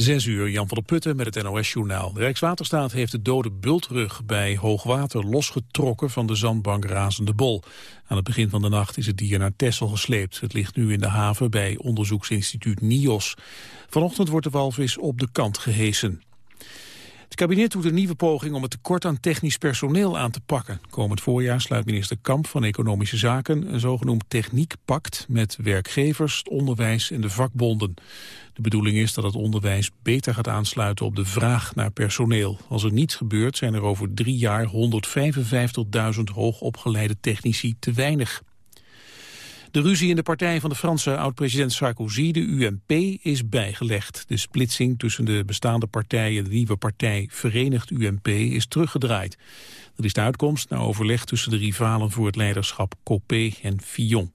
Zes uur, Jan van der Putten met het NOS-journaal. De Rijkswaterstaat heeft de dode bultrug bij hoogwater losgetrokken van de zandbank Razende Bol. Aan het begin van de nacht is het dier naar Texel gesleept. Het ligt nu in de haven bij onderzoeksinstituut NIOS. Vanochtend wordt de walvis op de kant gehesen. Het kabinet doet een nieuwe poging om het tekort aan technisch personeel aan te pakken. Komend voorjaar sluit minister Kamp van Economische Zaken een zogenoemd techniekpact met werkgevers, onderwijs en de vakbonden. De bedoeling is dat het onderwijs beter gaat aansluiten op de vraag naar personeel. Als er niets gebeurt zijn er over drie jaar 155.000 hoogopgeleide technici te weinig. De ruzie in de partij van de Franse oud-president Sarkozy, de UMP, is bijgelegd. De splitsing tussen de bestaande partij en de nieuwe partij Verenigd UMP is teruggedraaid. Dat is de uitkomst na overleg tussen de rivalen voor het leiderschap Copé en Fillon.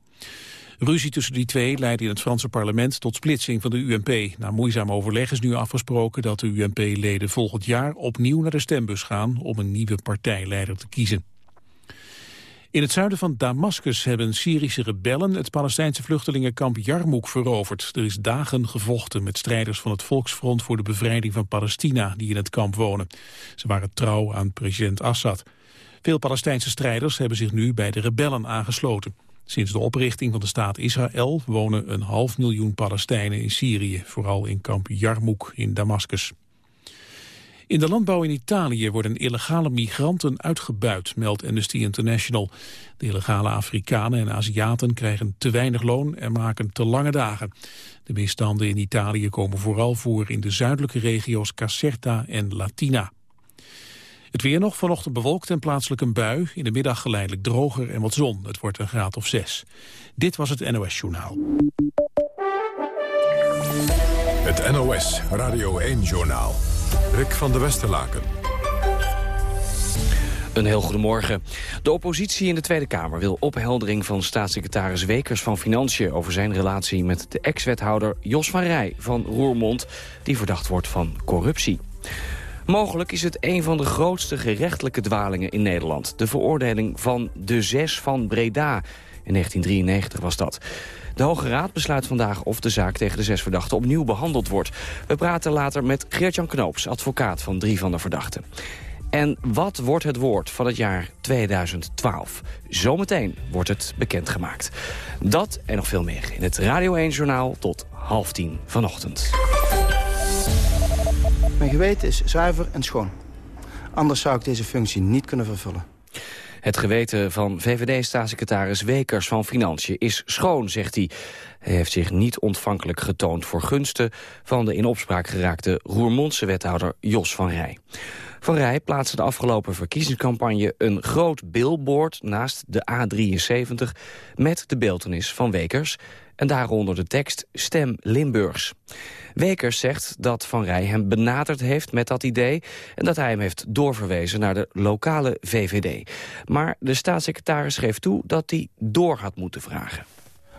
Ruzie tussen die twee leidde in het Franse parlement tot splitsing van de UMP. Na moeizaam overleg is nu afgesproken dat de UMP-leden volgend jaar opnieuw naar de stembus gaan om een nieuwe partijleider te kiezen. In het zuiden van Damascus hebben Syrische rebellen het Palestijnse vluchtelingenkamp Jarmouk veroverd. Er is dagen gevochten met strijders van het Volksfront voor de bevrijding van Palestina die in het kamp wonen. Ze waren trouw aan president Assad. Veel Palestijnse strijders hebben zich nu bij de rebellen aangesloten. Sinds de oprichting van de staat Israël wonen een half miljoen Palestijnen in Syrië, vooral in kamp Jarmouk in Damascus. In de landbouw in Italië worden illegale migranten uitgebuit, meldt Amnesty International. De illegale Afrikanen en Aziaten krijgen te weinig loon en maken te lange dagen. De misstanden in Italië komen vooral voor in de zuidelijke regio's Caserta en Latina. Het weer nog vanochtend bewolkt en plaatselijk een bui. In de middag geleidelijk droger en wat zon. Het wordt een graad of zes. Dit was het NOS Journaal. Het NOS Radio 1 Journaal. Rick van der Westerlaken. Een heel goedemorgen. De oppositie in de Tweede Kamer wil opheldering van staatssecretaris Wekers van Financiën over zijn relatie met de ex-wethouder Jos van Rij van Roermond, die verdacht wordt van corruptie. Mogelijk is het een van de grootste gerechtelijke dwalingen in Nederland. De veroordeling van de zes van Breda. In 1993 was dat. De Hoge Raad besluit vandaag of de zaak tegen de zes verdachten opnieuw behandeld wordt. We praten later met Geert-Jan Knoops, advocaat van drie van de verdachten. En wat wordt het woord van het jaar 2012? Zometeen wordt het bekendgemaakt. Dat en nog veel meer in het Radio 1-journaal tot half tien vanochtend. Mijn geweten is zuiver en schoon. Anders zou ik deze functie niet kunnen vervullen. Het geweten van VVD-staatssecretaris Wekers van Financiën is schoon, zegt hij. Hij heeft zich niet ontvankelijk getoond voor gunsten... van de in opspraak geraakte Roermondse wethouder Jos van Rij. Van Rij plaatste de afgelopen verkiezingscampagne... een groot billboard naast de A73 met de beeltenis van Wekers... en daaronder de tekst Stem Limburgs. Wekers zegt dat Van Rij hem benaderd heeft met dat idee... en dat hij hem heeft doorverwezen naar de lokale VVD. Maar de staatssecretaris geeft toe dat hij door had moeten vragen.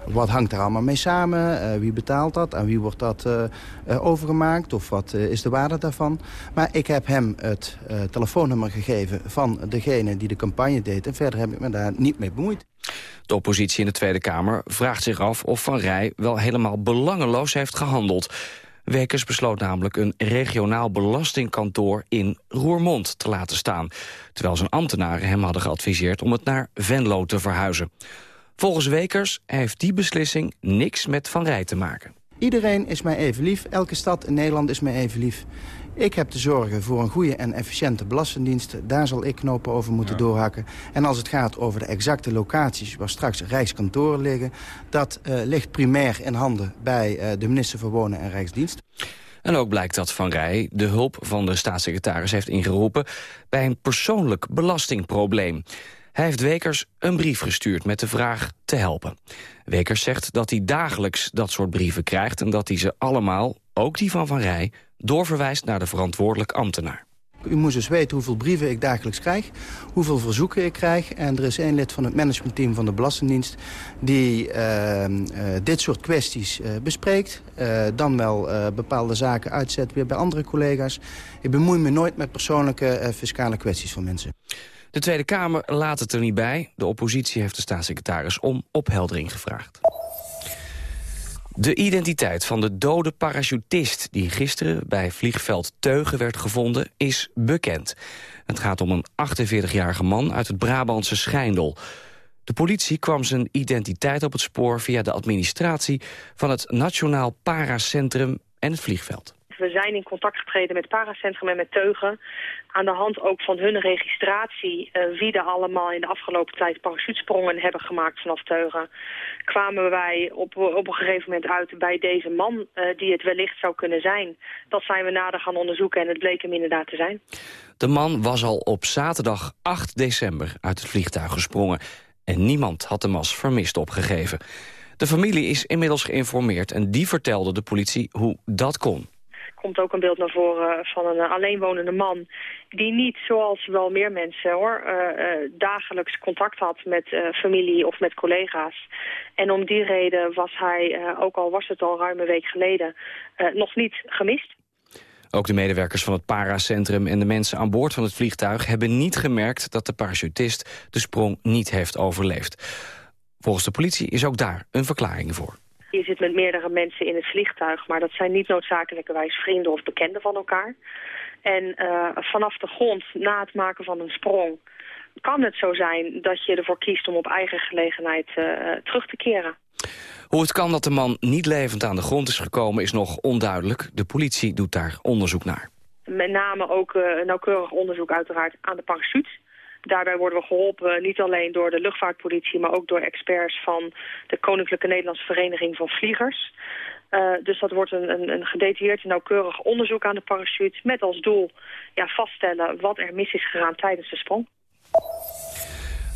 Wat hangt er allemaal mee samen? Uh, wie betaalt dat? En wie wordt dat uh, uh, overgemaakt? Of wat is de waarde daarvan? Maar ik heb hem het telefoonnummer gegeven van degene die de campagne deed. En verder heb ik me daar niet mee bemoeid. De oppositie in de Tweede Kamer vraagt zich af of Van Rij wel helemaal belangeloos heeft gehandeld. Wekers besloot namelijk een regionaal belastingkantoor in Roermond te laten staan. Terwijl zijn ambtenaren hem hadden geadviseerd om het naar Venlo te verhuizen. Volgens Wekers heeft die beslissing niks met Van Rij te maken. Iedereen is mij even lief. Elke stad in Nederland is mij even lief. Ik heb te zorgen voor een goede en efficiënte belastingdienst. Daar zal ik knopen over moeten doorhakken. En als het gaat over de exacte locaties waar straks rijkskantoren liggen... dat uh, ligt primair in handen bij uh, de minister van Wonen en Rijksdienst. En ook blijkt dat Van Rij de hulp van de staatssecretaris heeft ingeroepen... bij een persoonlijk belastingprobleem. Hij heeft Wekers een brief gestuurd met de vraag te helpen. Wekers zegt dat hij dagelijks dat soort brieven krijgt... en dat hij ze allemaal, ook die van Van Rij, doorverwijst naar de verantwoordelijk ambtenaar. U moet dus weten hoeveel brieven ik dagelijks krijg, hoeveel verzoeken ik krijg. En er is één lid van het managementteam van de Belastingdienst... die uh, uh, dit soort kwesties uh, bespreekt. dan wel bepaalde zaken uitzet weer bij andere collega's. Ik bemoei me nooit met persoonlijke fiscale kwesties van mensen. De Tweede Kamer laat het er niet bij. De oppositie heeft de staatssecretaris om opheldering gevraagd. De identiteit van de dode parachutist die gisteren bij vliegveld Teugen werd gevonden is bekend. Het gaat om een 48-jarige man uit het Brabantse Schijndel. De politie kwam zijn identiteit op het spoor via de administratie van het Nationaal Paracentrum en het vliegveld. We zijn in contact getreden met Paracentrum en met Teugen. Aan de hand ook van hun registratie, uh, wie er allemaal in de afgelopen tijd parachutesprongen hebben gemaakt vanaf Teugen, kwamen wij op, op een gegeven moment uit bij deze man uh, die het wellicht zou kunnen zijn. Dat zijn we nader gaan onderzoeken en het bleek hem inderdaad te zijn. De man was al op zaterdag 8 december uit het vliegtuig gesprongen en niemand had hem als vermist opgegeven. De familie is inmiddels geïnformeerd en die vertelde de politie hoe dat kon komt ook een beeld naar voren van een alleenwonende man... die niet, zoals wel meer mensen hoor, uh, uh, dagelijks contact had met familie of met collega's. En om die reden was hij, ook al was het al ruim een week geleden, nog niet gemist. Ook de medewerkers van het Paracentrum en de mensen aan boord van het vliegtuig... hebben niet gemerkt dat de parachutist de sprong niet heeft overleefd. Volgens de politie is ook daar een verklaring voor. Je zit met meerdere mensen in het vliegtuig, maar dat zijn niet noodzakelijkerwijs vrienden of bekenden van elkaar. En uh, vanaf de grond, na het maken van een sprong, kan het zo zijn dat je ervoor kiest om op eigen gelegenheid uh, terug te keren. Hoe het kan dat de man niet levend aan de grond is gekomen is nog onduidelijk. De politie doet daar onderzoek naar. Met name ook uh, nauwkeurig onderzoek uiteraard aan de parachute. Daarbij worden we geholpen niet alleen door de luchtvaartpolitie... maar ook door experts van de Koninklijke Nederlandse Vereniging van Vliegers. Uh, dus dat wordt een, een, een gedetailleerd en nauwkeurig onderzoek aan de parachute... met als doel ja, vaststellen wat er mis is gegaan tijdens de sprong.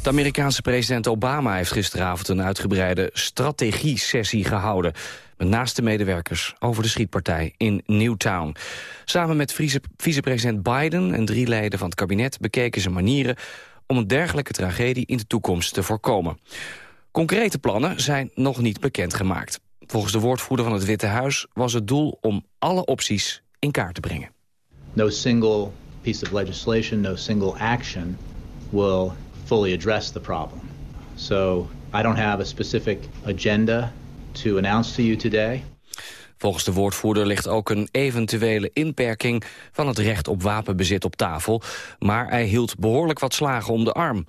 De Amerikaanse president Obama heeft gisteravond een uitgebreide strategie-sessie gehouden. Naast de medewerkers over de schietpartij in Newtown. Samen met vicepresident Biden en drie leden van het kabinet bekeken ze manieren om een dergelijke tragedie in de toekomst te voorkomen. Concrete plannen zijn nog niet bekendgemaakt. Volgens de woordvoerder van het Witte Huis was het doel om alle opties in kaart te brengen. No single piece of legislation, no single action will fully address the problem. So I don't have a specific agenda to announce to you today. Volgens de woordvoerder ligt ook een eventuele inperking van het recht op wapenbezit op tafel. Maar hij hield behoorlijk wat slagen om de arm.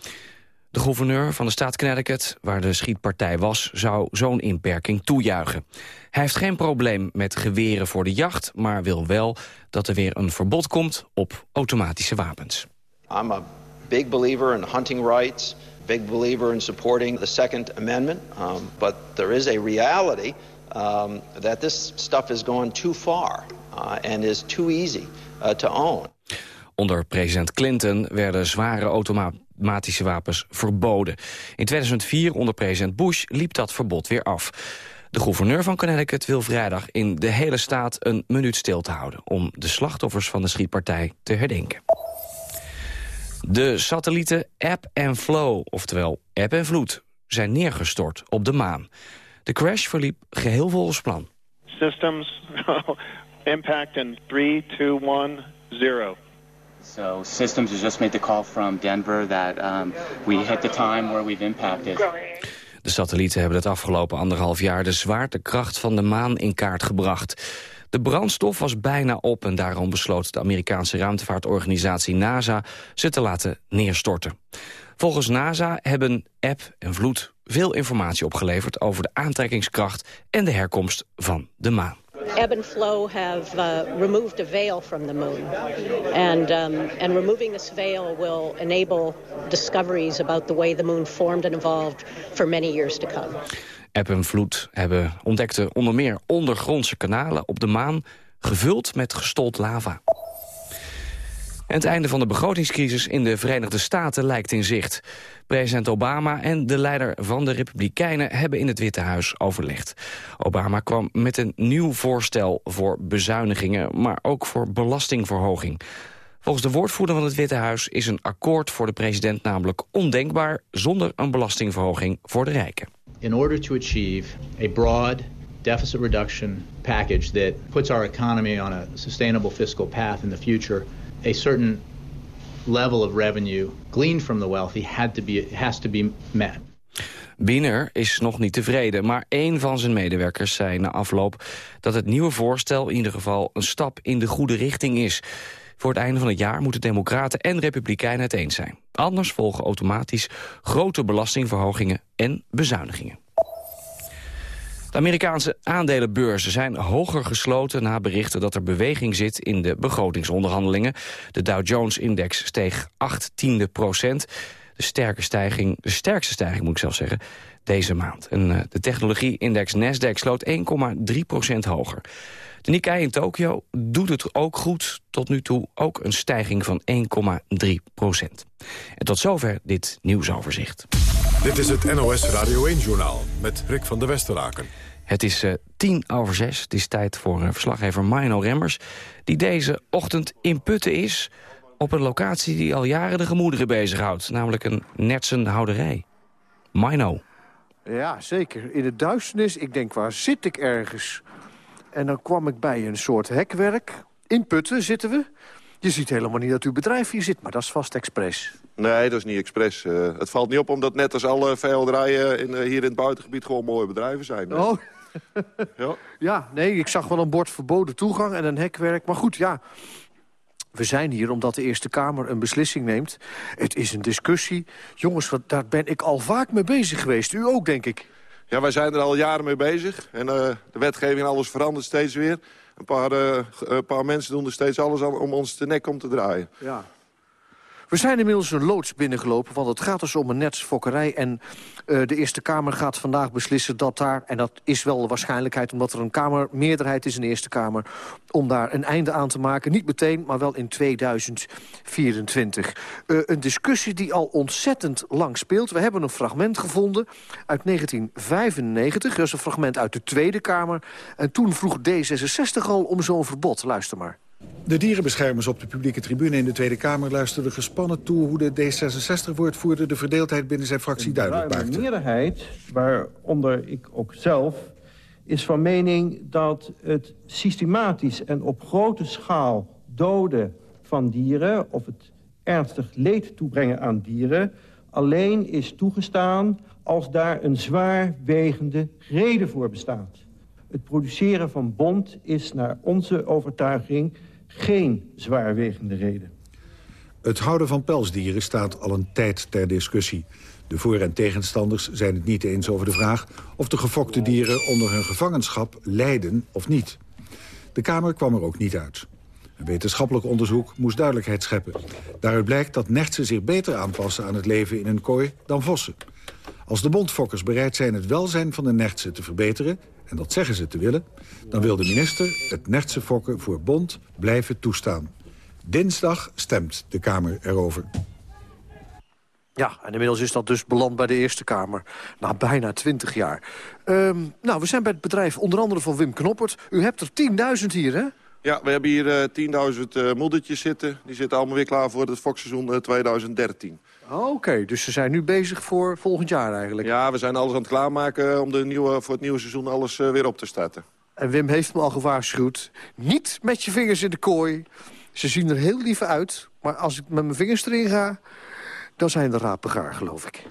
De gouverneur van de staat Connecticut, waar de schietpartij was, zou zo'n inperking toejuichen. Hij heeft geen probleem met geweren voor de jacht, maar wil wel dat er weer een verbod komt op automatische wapens. I'm a big believer in hunting rights, big believer in supporting the Second Amendment, um, but there is a reality um, that this stuff is going too far uh, and is too easy uh, to own. Onder president Clinton werden zware automatische wapens verboden. In 2004 onder president Bush liep dat verbod weer af. De gouverneur van Connecticut wil vrijdag in de hele staat een minuut stil te houden... om de slachtoffers van de schietpartij te herdenken. De satellieten App en Flow, oftewel App en Vloed, zijn neergestort op de maan. De crash verliep geheel volgens plan. Systems, impact in 3, 2, 1, 0. So systems has just made the call from Denver that um, we hit the time where we've impacted. De satellieten hebben het afgelopen anderhalf jaar de zwaartekracht van de maan in kaart gebracht. De brandstof was bijna op en daarom besloot de Amerikaanse ruimtevaartorganisatie NASA ze te laten neerstorten. Volgens NASA hebben App en Vloed veel informatie opgeleverd over de aantrekkingskracht en de herkomst van de maan. Ebb and flow have uh, removed a veil from the moon. And, um, and removing this veil will enable discoveries about the way the moon formed and evolved for many years to come. Ebb en vloed hebben ontdekte onder meer ondergrondse kanalen op de maan... gevuld met gestold lava. Het einde van de begrotingscrisis in de Verenigde Staten lijkt in zicht. President Obama en de leider van de Republikeinen hebben in het Witte Huis overlegd. Obama kwam met een nieuw voorstel voor bezuinigingen, maar ook voor belastingverhoging. Volgens de woordvoerder van het Witte Huis is een akkoord voor de president namelijk ondenkbaar zonder een belastingverhoging voor de rijken. In order to achieve a broad deficit reduction package that puts our economy on a sustainable fiscal path in the future, a certain level of revenue gleaned from the wealthy had to be has to be met. Biener is nog niet tevreden, maar één van zijn medewerkers zei na afloop dat het nieuwe voorstel in ieder geval een stap in de goede richting is. Voor het einde van het jaar moeten democraten en republikeinen het eens zijn. Anders volgen automatisch grote belastingverhogingen en bezuinigingen. De Amerikaanse aandelenbeurzen zijn hoger gesloten na berichten dat er beweging zit in de begrotingsonderhandelingen. De Dow Jones-index steeg 8 tiende procent. De, sterke stijging, de sterkste stijging moet ik zelf zeggen, deze maand. En uh, de technologie-index Nasdaq sloot 1,3 procent hoger. De Nikkei in Tokio doet het ook goed. Tot nu toe ook een stijging van 1,3 procent. En tot zover dit nieuwsoverzicht. Dit is het NOS Radio 1-journaal met Rick van der Westeraken. Het is uh, tien over zes. Het is tijd voor uh, verslaggever Mino Remmers... die deze ochtend in Putten is... op een locatie die al jaren de gemoederen bezighoudt. Namelijk een nertsenhouderij. Mino. Ja, zeker. In de duisternis. Ik denk, waar zit ik ergens? En dan kwam ik bij een soort hekwerk. In Putten zitten we. Je ziet helemaal niet dat uw bedrijf hier zit, maar dat is vast expres. Nee, dat is niet expres. Uh, het valt niet op omdat net als alle veehouderijen in, uh, hier in het buitengebied gewoon mooie bedrijven zijn. Dus. Oh. ja. ja, nee, ik zag wel een bord verboden toegang en een hekwerk. Maar goed, ja, we zijn hier omdat de Eerste Kamer een beslissing neemt. Het is een discussie. Jongens, wat, daar ben ik al vaak mee bezig geweest. U ook, denk ik. Ja, wij zijn er al jaren mee bezig. En uh, de wetgeving en alles verandert steeds weer. Een paar, uh, een paar mensen doen er steeds alles aan om ons de nek om te draaien. Ja. We zijn inmiddels een loods binnengelopen, want het gaat dus om een netsfokkerij. En uh, de Eerste Kamer gaat vandaag beslissen dat daar... en dat is wel de waarschijnlijkheid, omdat er een kamermeerderheid is in de Eerste Kamer... om daar een einde aan te maken. Niet meteen, maar wel in 2024. Uh, een discussie die al ontzettend lang speelt. We hebben een fragment gevonden uit 1995. Dat is een fragment uit de Tweede Kamer. En toen vroeg D66 al om zo'n verbod. Luister maar. De dierenbeschermers op de publieke tribune in de Tweede Kamer luisterden gespannen toe hoe de D66-woordvoerder de verdeeldheid binnen zijn fractie duidelijk maakte. De meerderheid, waaronder ik ook zelf, is van mening dat het systematisch en op grote schaal doden van dieren of het ernstig leed toebrengen aan dieren alleen is toegestaan als daar een zwaarwegende reden voor bestaat. Het produceren van bont is naar onze overtuiging geen zwaarwegende reden. Het houden van pelsdieren staat al een tijd ter discussie. De voor- en tegenstanders zijn het niet eens over de vraag... of de gefokte dieren onder hun gevangenschap lijden of niet. De Kamer kwam er ook niet uit. Een wetenschappelijk onderzoek moest duidelijkheid scheppen. Daaruit blijkt dat nertsen zich beter aanpassen aan het leven in een kooi dan vossen. Als de bondfokkers bereid zijn het welzijn van de nertsen te verbeteren en dat zeggen ze te willen... dan wil de minister het fokken voor bond blijven toestaan. Dinsdag stemt de Kamer erover. Ja, en inmiddels is dat dus beland bij de Eerste Kamer. Na bijna twintig jaar. Um, nou, we zijn bij het bedrijf onder andere van Wim Knoppert. U hebt er 10.000 hier, hè? Ja, we hebben hier uh, 10.000 uh, moedertjes zitten. Die zitten allemaal weer klaar voor het fokseizoen uh, 2013. Oké, okay, dus ze zijn nu bezig voor volgend jaar eigenlijk? Ja, we zijn alles aan het klaarmaken om de nieuwe, voor het nieuwe seizoen alles weer op te starten. En Wim heeft me al gewaarschuwd. Niet met je vingers in de kooi. Ze zien er heel lief uit. Maar als ik met mijn vingers erin ga, dan zijn de rapen gaar, geloof ik.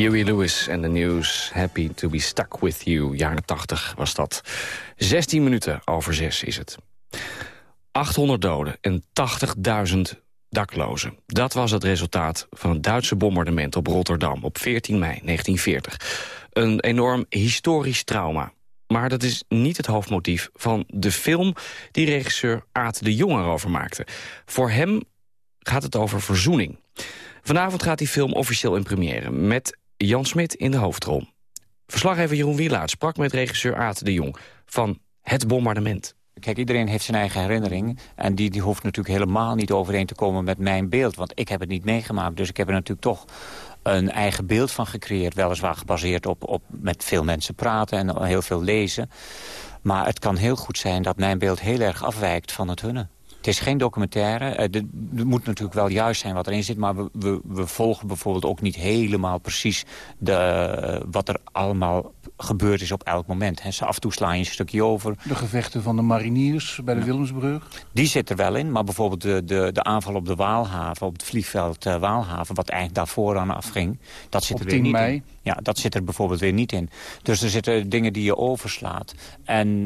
Huey Lewis en de News. Happy to be stuck with you. Jaren 80 was dat. 16 minuten over 6 is het. 800 doden en 80.000 daklozen. Dat was het resultaat van het Duitse bombardement op Rotterdam op 14 mei 1940. Een enorm historisch trauma. Maar dat is niet het hoofdmotief van de film die regisseur Aad de Jong erover maakte. Voor hem gaat het over verzoening. Vanavond gaat die film officieel in première met Jan Smit in de hoofdrol. Verslaggever Jeroen Wielaert sprak met regisseur Aad de Jong van Het Bombardement. Kijk, iedereen heeft zijn eigen herinnering. En die, die hoeft natuurlijk helemaal niet overeen te komen met mijn beeld. Want ik heb het niet meegemaakt. Dus ik heb er natuurlijk toch een eigen beeld van gecreëerd. Weliswaar gebaseerd op, op met veel mensen praten en heel veel lezen. Maar het kan heel goed zijn dat mijn beeld heel erg afwijkt van het hunne. Het is geen documentaire. Het eh, moet natuurlijk wel juist zijn wat erin zit. Maar we, we, we volgen bijvoorbeeld ook niet helemaal precies de, wat er allemaal gebeurd is op elk moment. He, af en toe sla je een stukje over. De gevechten van de mariniers bij de Willemsbrug? Die zit er wel in, maar bijvoorbeeld de, de, de aanval op de Waalhaven... op het vliegveld uh, Waalhaven, wat eigenlijk daarvoor aan afging... dat zit op er weer niet mei. in. Ja, dat zit er bijvoorbeeld weer niet in. Dus er zitten dingen die je overslaat. En uh,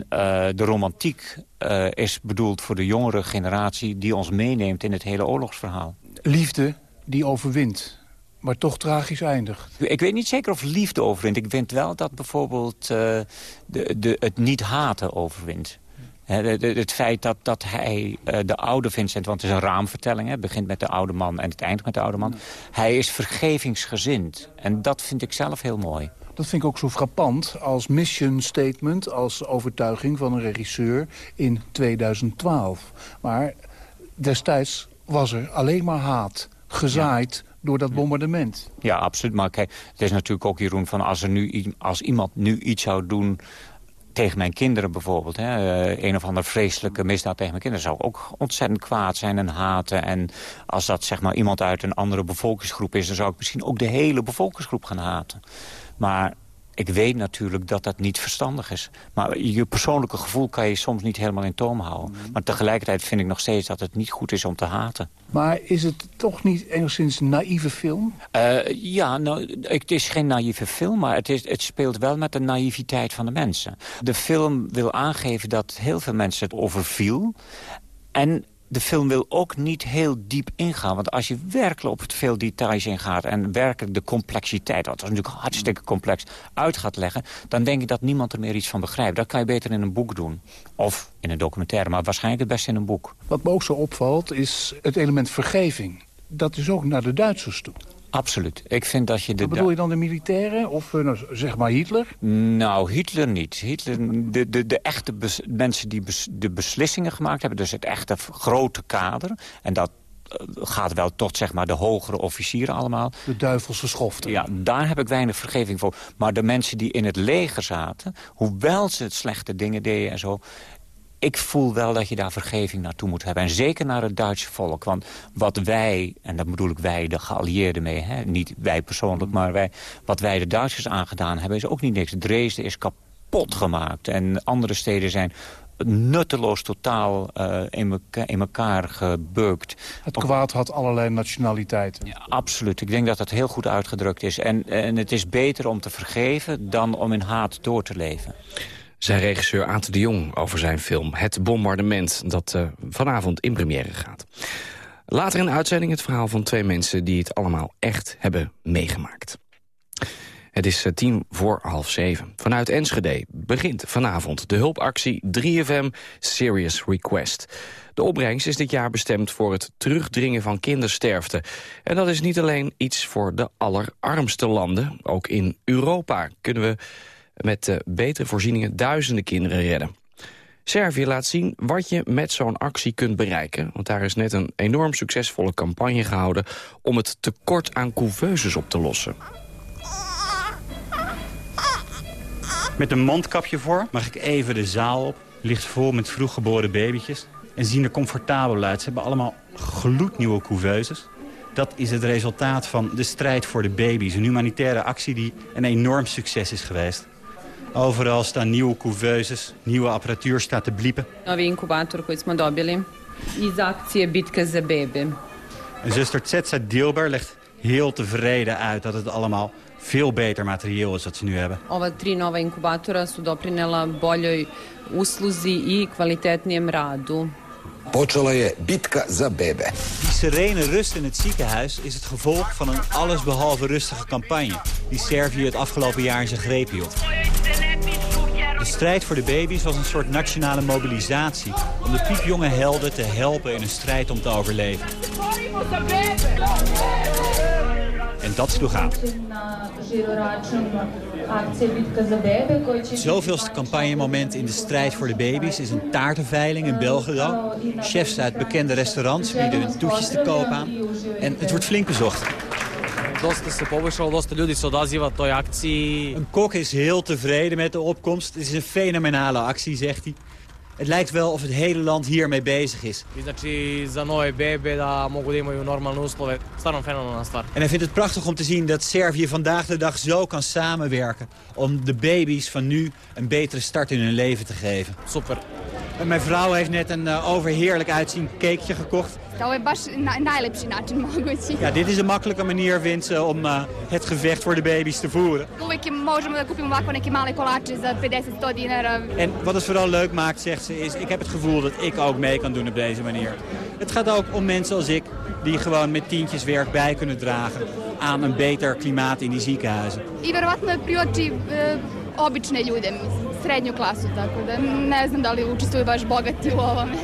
de romantiek uh, is bedoeld voor de jongere generatie... die ons meeneemt in het hele oorlogsverhaal. Liefde die overwint maar toch tragisch eindigt. Ik weet niet zeker of liefde overwint. Ik vind wel dat bijvoorbeeld uh, de, de, het niet haten overwint. Het feit dat, dat hij uh, de oude Vincent, want het is een raamvertelling... het begint met de oude man en het eindigt met de oude man... Ja. hij is vergevingsgezind. En dat vind ik zelf heel mooi. Dat vind ik ook zo frappant als mission statement... als overtuiging van een regisseur in 2012. Maar destijds was er alleen maar haat, gezaaid... Ja door dat bombardement. Ja, absoluut. Maar kijk, het is natuurlijk ook, Jeroen, van als, er nu, als iemand nu iets zou doen tegen mijn kinderen bijvoorbeeld. Hè, uh, een of andere vreselijke misdaad tegen mijn kinderen... zou ook ontzettend kwaad zijn en haten. En als dat zeg maar iemand uit een andere bevolkingsgroep is... dan zou ik misschien ook de hele bevolkingsgroep gaan haten. Maar ik weet natuurlijk dat dat niet verstandig is. Maar je persoonlijke gevoel kan je soms niet helemaal in toom houden. Maar tegelijkertijd vind ik nog steeds dat het niet goed is om te haten. Maar is het toch niet enigszins een naïeve film? Uh, ja, nou, het is geen naïeve film, maar het, is, het speelt wel met de naïviteit van de mensen. De film wil aangeven dat heel veel mensen het overviel. En de film wil ook niet heel diep ingaan. Want als je werkelijk op veel details ingaat... en werkelijk de complexiteit, wat is natuurlijk hartstikke complex, uit gaat leggen... dan denk ik dat niemand er meer iets van begrijpt. Dat kan je beter in een boek doen. Of in een documentaire, maar waarschijnlijk het beste in een boek. Wat me ook zo opvalt, is het element vergeving. Dat is ook naar de Duitsers toe. Absoluut. Ik vind dat je de... Wat bedoel je dan de militairen? Of nou, zeg maar Hitler? Nou, Hitler niet. Hitler, de, de, de echte bes, mensen die bes, de beslissingen gemaakt hebben... dus het echte grote kader... en dat gaat wel tot zeg maar, de hogere officieren allemaal. De duivelse schoften. Ja, daar heb ik weinig vergeving voor. Maar de mensen die in het leger zaten... hoewel ze het slechte dingen deden en zo ik voel wel dat je daar vergeving naartoe moet hebben. En zeker naar het Duitse volk. Want wat wij, en dat bedoel ik wij, de geallieerden mee... Hè, niet wij persoonlijk, maar wij, wat wij de Duitsers aangedaan hebben... is ook niet niks. Dresden is kapot gemaakt. En andere steden zijn nutteloos totaal uh, in, elkaar, in elkaar gebeukt. Het kwaad had allerlei nationaliteiten. Ja, absoluut. Ik denk dat dat heel goed uitgedrukt is. En, en het is beter om te vergeven dan om in haat door te leven zei regisseur Aad de Jong over zijn film Het Bombardement... dat uh, vanavond in première gaat. Later in de uitzending het verhaal van twee mensen... die het allemaal echt hebben meegemaakt. Het is uh, tien voor half zeven. Vanuit Enschede begint vanavond de hulpactie 3FM Serious Request. De opbrengst is dit jaar bestemd voor het terugdringen van kindersterfte. En dat is niet alleen iets voor de allerarmste landen. Ook in Europa kunnen we met uh, betere voorzieningen duizenden kinderen redden. Servië laat zien wat je met zo'n actie kunt bereiken. Want daar is net een enorm succesvolle campagne gehouden... om het tekort aan couveuses op te lossen. Met een mondkapje voor mag ik even de zaal op. Ligt vol met vroeggeboren babytjes. En zien er comfortabel uit. Ze hebben allemaal gloednieuwe couveuses. Dat is het resultaat van de strijd voor de baby's. Een humanitaire actie die een enorm succes is geweest. Overal staan nieuwe couveuses, nieuwe apparatuur staat te bliepen. Novi incubator koji smo dobili iz actie Bitke za baby. En zuster Tsetsa Dilber legt heel tevreden uit dat het allemaal veel beter materieel is dat ze nu hebben. Ova tri nova inkubatora su doprinela boljoj usluzi i kvalitetnijem radu. Počela je bitka za bebe. Die serene rust in het ziekenhuis is het gevolg van een allesbehalve rustige campagne... die Servië het afgelopen jaar in zijn greep hield. De strijd voor de baby's was een soort nationale mobilisatie... om de piepjonge helden te helpen in een strijd om te overleven. En dat sloeg aan. Het zoveelste campagnemoment in de strijd voor de baby's is een taartenveiling in Belgrado. Chefs uit bekende restaurants bieden hun toetjes te koop aan. En het wordt flink bezocht. Dosta se poboljšalo, dosta ljudi se odaziva toj akciji. Een kok is heel tevreden met de opkomst. Het is een fenomenale actie, zegt hij. Het lijkt wel of het hele land hiermee bezig is. Stvar. En hij vindt het prachtig om te zien dat Servië vandaag de dag zo kan samenwerken... om de baby's van nu een betere start in hun leven te geven. Super. En mijn vrouw heeft net een uh, overheerlijk uitziend cakeje gekocht. Ovo je baš na, najlepši način mogući. Ja, dit is een makkelijke manier, vindt ze, om uh, het gevecht voor de baby's te voeren. Uvijek možemo da kupimo ovako neke male kolače za 50-100 dinara. En wat het vooral leuk maakt, zegt ze, is ik heb het gevoel dat ik ook mee kan doen op deze manier. Het gaat ook om mensen als ik, die gewoon met tientjes werk bij kunnen dragen aan een beter klimaat in die ziekenhuizen. I verovatno je prioči e, obične ljude, srednju klasu, tako da ne znam da li učestvuju baš bogati u ovome.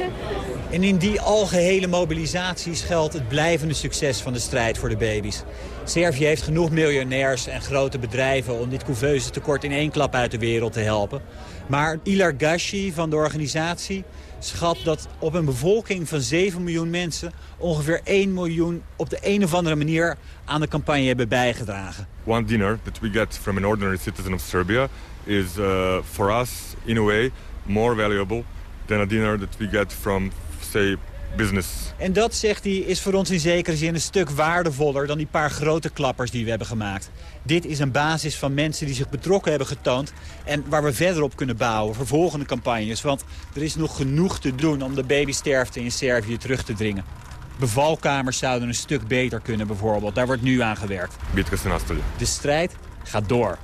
En in die algehele mobilisaties geldt het blijvende succes van de strijd voor de baby's. Servië heeft genoeg miljonairs en grote bedrijven om dit couveuse tekort in één klap uit de wereld te helpen. Maar Ilar Gashi van de organisatie schat dat op een bevolking van 7 miljoen mensen... ongeveer 1 miljoen op de een of andere manier aan de campagne hebben bijgedragen. One dinner that we get from an ordinary citizen of Serbia is uh, for us, in a way, more valuable than a dinner that we get from, say, business. En dat, zegt hij, is voor ons in zekere zin een stuk waardevoller... dan die paar grote klappers die we hebben gemaakt. Dit is een basis van mensen die zich betrokken hebben getoond... en waar we verder op kunnen bouwen voor volgende campagnes. Want er is nog genoeg te doen om de babysterfte in Servië terug te dringen. Bevalkamers zouden een stuk beter kunnen bijvoorbeeld. Daar wordt nu aan gewerkt. De strijd gaat door.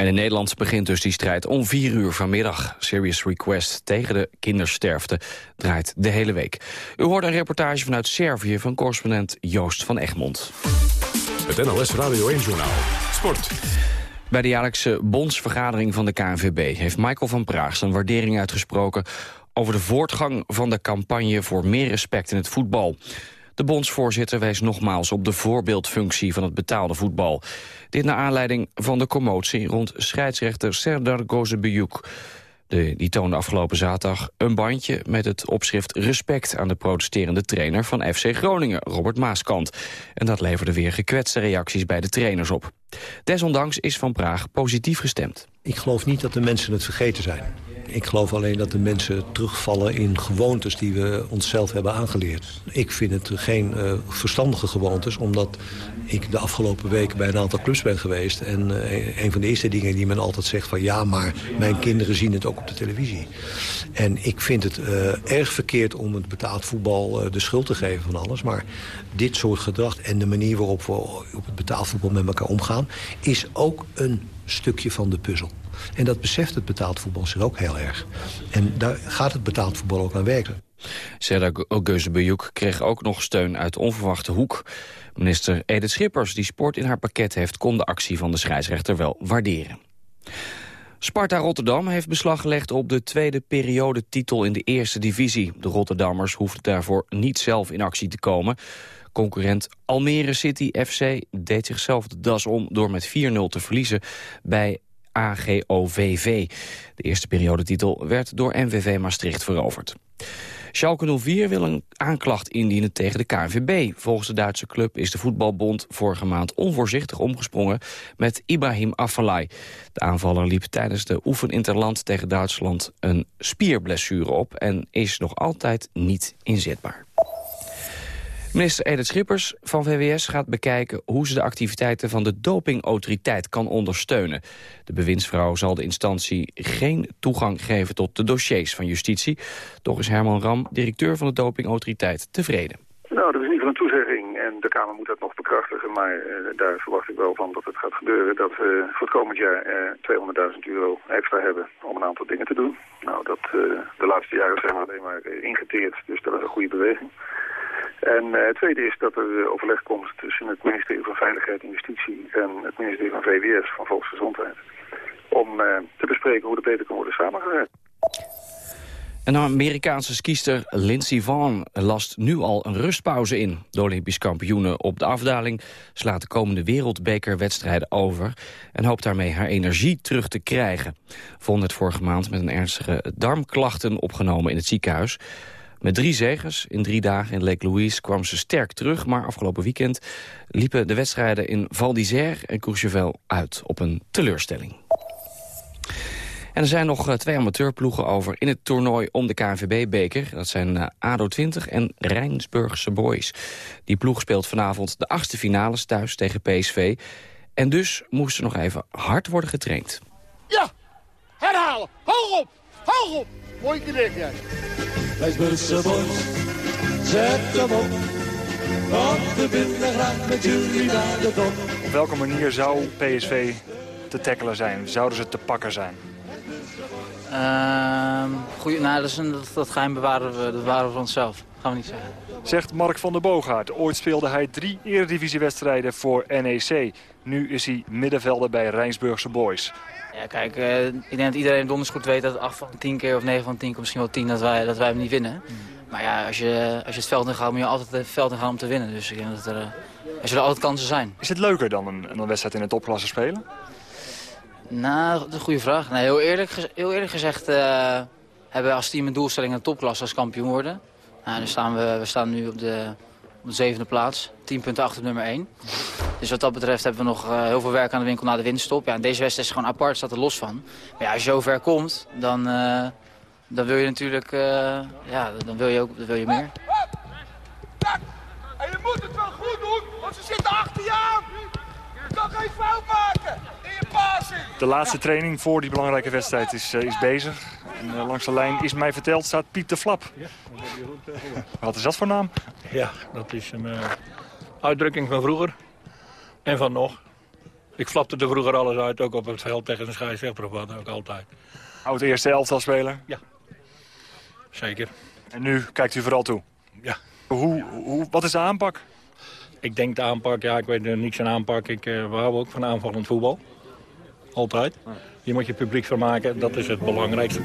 En in Nederland begint dus die strijd om vier uur vanmiddag. Serious Request tegen de kindersterfte draait de hele week. U hoort een reportage vanuit Servië van correspondent Joost van Egmond. Het NLS Radio 1-journaal. Sport. Bij de jaarlijkse bondsvergadering van de KNVB heeft Michael van Praag zijn waardering uitgesproken over de voortgang van de campagne voor meer respect in het voetbal. De bondsvoorzitter wees nogmaals op de voorbeeldfunctie van het betaalde voetbal. Dit naar aanleiding van de commotie rond scheidsrechter Serdar Gozebuyuk. De, die toonde afgelopen zaterdag een bandje met het opschrift respect aan de protesterende trainer van FC Groningen, Robert Maaskant. En dat leverde weer gekwetste reacties bij de trainers op. Desondanks is Van Praag positief gestemd. Ik geloof niet dat de mensen het vergeten zijn. Ik geloof alleen dat de mensen terugvallen in gewoontes die we onszelf hebben aangeleerd. Ik vind het geen uh, verstandige gewoontes, omdat ik de afgelopen weken bij een aantal clubs ben geweest. En uh, een van de eerste dingen die men altijd zegt van ja, maar mijn kinderen zien het ook op de televisie. En ik vind het uh, erg verkeerd om het betaald voetbal de schuld te geven van alles. Maar dit soort gedrag en de manier waarop we op het betaald voetbal met elkaar omgaan... is ook een stukje van de puzzel. En dat beseft het betaald voetbal zich ook heel erg. En daar gaat het betaald voetbal ook aan werken. Serdar Geuzebejoek kreeg ook nog steun uit onverwachte hoek. Minister Edith Schippers, die sport in haar pakket heeft... kon de actie van de scheidsrechter wel waarderen. Sparta Rotterdam heeft beslag gelegd op de tweede periodetitel in de eerste divisie. De Rotterdammers hoefden daarvoor niet zelf in actie te komen. Concurrent Almere City FC deed zichzelf de das om door met 4-0 te verliezen bij AGOVV. De eerste periodetitel werd door NVV Maastricht veroverd. Schalke 04 wil een aanklacht indienen tegen de KNVB. Volgens de Duitse club is de voetbalbond vorige maand onvoorzichtig omgesprongen met Ibrahim Afellay. De aanvaller liep tijdens de oefeninterland tegen Duitsland een spierblessure op en is nog altijd niet inzetbaar. Minister Edith Schippers van VWS gaat bekijken hoe ze de activiteiten van de dopingautoriteit kan ondersteunen. De bewindsvrouw zal de instantie geen toegang geven tot de dossiers van justitie. Toch is Herman Ram, directeur van de dopingautoriteit, tevreden. Nou, dat is in ieder geval een toezegging. En de Kamer moet dat nog bekrachtigen, maar daar verwacht ik wel van dat het gaat gebeuren. Dat we voor het komend jaar 200.000 euro extra hebben om een aantal dingen te doen. Nou, dat, de laatste jaren zijn we alleen maar ingeteerd, dus dat is een goede beweging. En het tweede is dat er overleg komt tussen het ministerie van Veiligheid en Justitie en het ministerie van VWS, van Volksgezondheid om uh, te bespreken hoe het beter kan worden samengewerkt. Een Amerikaanse skiester Lindsey Vonn last nu al een rustpauze in. De Olympisch kampioene op de afdaling slaat de komende wereldbekerwedstrijden over... en hoopt daarmee haar energie terug te krijgen. Vonn werd vorige maand met een ernstige darmklachten opgenomen in het ziekenhuis. Met drie zegens in drie dagen in Lake Louise kwam ze sterk terug... maar afgelopen weekend liepen de wedstrijden in Val d'Isère en Courchevel uit op een teleurstelling. En er zijn nog eh, twee amateurploegen over in het toernooi om de KNVB-beker. Dat zijn eh, ADO 20 en Rijnsburgse Boys. Die ploeg speelt vanavond de achtste finales thuis tegen PSV. En dus moest er nog even hard worden getraind. Ja, herhalen. Hoog op, hoog op. Mooi keer jij. Rijnsburgse Boys, zet hem op. Want we willen graag met jullie naar de top. Op welke manier zou PSV te tackelen zijn? Zouden ze te pakken zijn? Uh, goeie, nou, dat, is een, dat, geheim bewaren we, dat bewaren we voor onszelf. gaan we niet zeggen. Zegt Mark van der Boogaard. Ooit speelde hij drie eredivisiewedstrijden voor NEC. Nu is hij middenvelder bij Rijnsburgse Boys. Ja, kijk, uh, ik denk dat iedereen donders goed weet dat 8 van 10 keer of 9 van 10 keer, misschien wel 10 dat wij, dat wij hem niet winnen. Mm. Maar ja, als je, als je het veld in gaat, moet je altijd het veld in gaan om te winnen. Dus ik denk dat er, uh, er altijd kansen zijn. Is het leuker dan een, een wedstrijd in de topklasse spelen? Nou, dat is een goede vraag. Nee, heel, eerlijk, heel eerlijk gezegd uh, hebben we als team een doelstelling een topklasse als kampioen worden. Nou, dan staan we, we staan nu op de, op de zevende plaats, 10 punten achter nummer 1. Dus wat dat betreft hebben we nog uh, heel veel werk aan de winkel na de winststop. Ja, en deze wedstrijd is gewoon apart, staat er los van. Maar ja, als je zo ver komt, dan, uh, dan wil je natuurlijk ja, dan wil je ook dan wil je meer. En je moet het wel goed doen, want ze zitten achter je. Je kan geen fout maken. De laatste training voor die belangrijke wedstrijd is, uh, is bezig. En uh, langs de lijn is mij verteld staat Piet de Flap. Ja, Wat is dat voor naam? Ja, dat is een uh, uitdrukking van vroeger. En van nog. Ik flapte er vroeger alles uit, ook op het veld tegen een scheidsrechter wat ook altijd. Oud eerste elftal speler? Ja, zeker. En nu kijkt u vooral toe? Ja. Hoe, hoe, wat is de aanpak? Ik denk de aanpak, ja, ik weet er niks aan aanpak. Ik, uh, we houden ook van aanvallend voetbal. Altijd. Je moet je publiek vermaken, dat is het belangrijkste.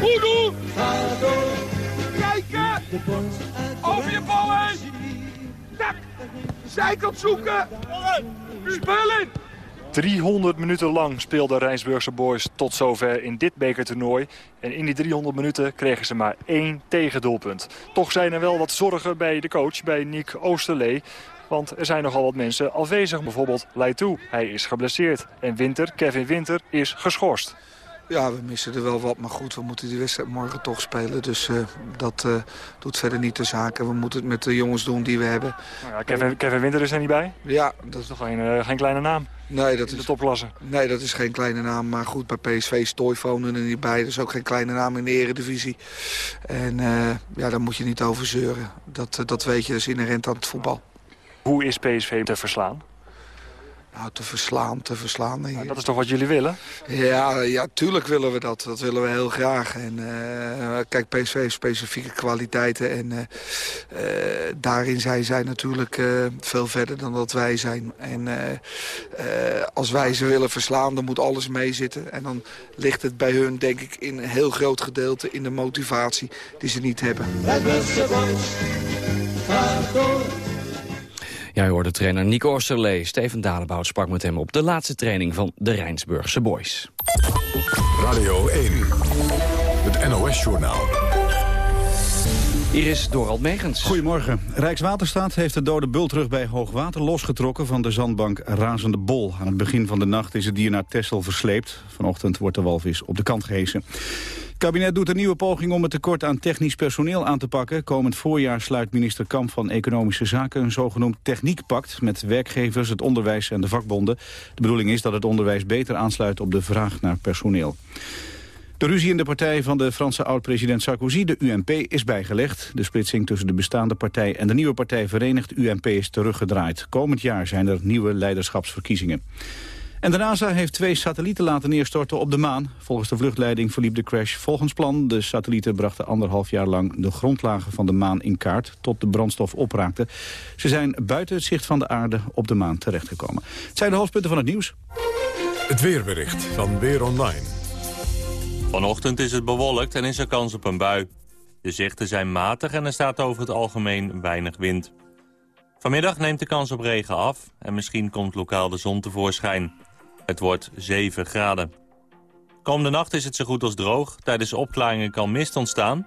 Goed doen! Ga door! Kijken! Over je bal heen! Tak! Zijkant zoeken! Spullen! 300 minuten lang speelden Rijnsburgse boys tot zover in dit bekertoernooi. En in die 300 minuten kregen ze maar één tegendoelpunt. Toch zijn er wel wat zorgen bij de coach, bij Nick Oosterlee. Want er zijn nogal wat mensen afwezig. Bijvoorbeeld Leitu, hij is geblesseerd. En Winter, Kevin Winter, is geschorst. Ja, we missen er wel wat, maar goed, we moeten die wedstrijd morgen toch spelen. Dus uh, dat uh, doet verder niet de zaken. We moeten het met de jongens doen die we hebben. Nou ja, Kevin, Kevin Winter is er niet bij? Ja. Dat is toch geen, uh, geen kleine naam? Nee, dat is. Nee, dat is geen kleine naam. Maar goed, bij PSV is Toyphone er niet bij. Dat is ook geen kleine naam in de eredivisie. En ja, daar moet je niet over zeuren. Dat, dat weet je, dat is inherent aan het voetbal. Hoe is PSV te verslaan? Nou, te verslaan, te verslaan. Nou, dat is toch wat jullie willen? Ja, ja, tuurlijk willen we dat. Dat willen we heel graag. En uh, kijk, PSV heeft specifieke kwaliteiten. En uh, uh, daarin zijn zij natuurlijk veel verder dan dat wij zijn. En als wij ze willen verslaan, dan moet alles meezitten. En dan ligt het bij hun, denk ik, in een heel groot gedeelte... in de motivatie die ze niet hebben. Ja, u hoorde trainer Nico Oosterlee. Steven Dalenbout sprak met hem op de laatste training van de Rijnsburgse Boys. Radio 1, het NOS-journaal. Hier is Dorald Megens. Goedemorgen. Rijkswaterstaat heeft de dode bultrug bij Hoogwater losgetrokken van de zandbank Razende Bol. Aan het begin van de nacht is het dier naar Texel versleept. Vanochtend wordt de walvis op de kant gehesen. Kabinet doet een nieuwe poging om het tekort aan technisch personeel aan te pakken. Komend voorjaar sluit minister Kamp van Economische Zaken een zogenoemd techniekpact met werkgevers, het onderwijs en de vakbonden. De bedoeling is dat het onderwijs beter aansluit op de vraag naar personeel. De ruzie in de partij van de Franse oud-president Sarkozy, de UMP, is bijgelegd. De splitsing tussen de bestaande partij en de nieuwe partij Verenigd UMP is teruggedraaid. Komend jaar zijn er nieuwe leiderschapsverkiezingen. En de NASA heeft twee satellieten laten neerstorten op de maan. Volgens de vluchtleiding verliep de crash volgens plan. De satellieten brachten anderhalf jaar lang de grondlagen van de maan in kaart... tot de brandstof opraakte. Ze zijn buiten het zicht van de aarde op de maan terechtgekomen. Het zijn de hoofdpunten van het nieuws. Het weerbericht van Weer Online. Vanochtend is het bewolkt en is er kans op een bui. De zichten zijn matig en er staat over het algemeen weinig wind. Vanmiddag neemt de kans op regen af en misschien komt lokaal de zon tevoorschijn. Het wordt 7 graden. Komende nacht is het zo goed als droog. Tijdens opklaringen kan mist ontstaan.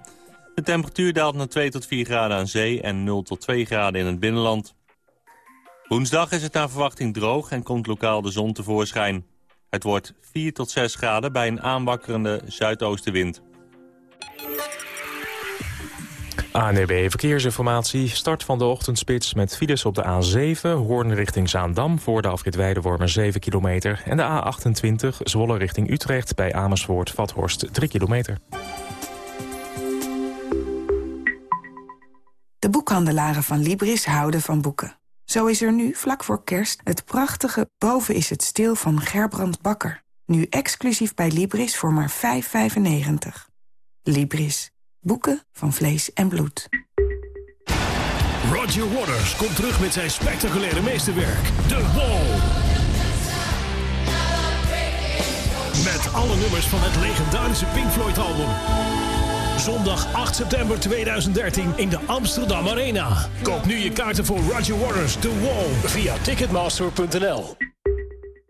De temperatuur daalt naar 2 tot 4 graden aan zee en 0 tot 2 graden in het binnenland. Woensdag is het naar verwachting droog en komt lokaal de zon tevoorschijn. Het wordt 4 tot 6 graden bij een aanwakkerende zuidoostenwind. ANEB Verkeersinformatie. Start van de ochtendspits met files op de A7, Hoorn richting Zaandam... voor de afrit Weidewormen 7 kilometer. En de A28, Zwolle richting Utrecht bij Amersfoort-Vathorst 3 kilometer. De boekhandelaren van Libris houden van boeken. Zo is er nu, vlak voor kerst, het prachtige Boven is het stil van Gerbrand Bakker. Nu exclusief bij Libris voor maar 5,95. Libris. Boeken van vlees en bloed. Roger Waters komt terug met zijn spectaculaire meesterwerk, The Wall. Met alle nummers van het legendarische Pink Floyd-album. Zondag 8 september 2013 in de Amsterdam Arena. Koop nu je kaarten voor Roger Waters The Wall via ticketmaster.nl.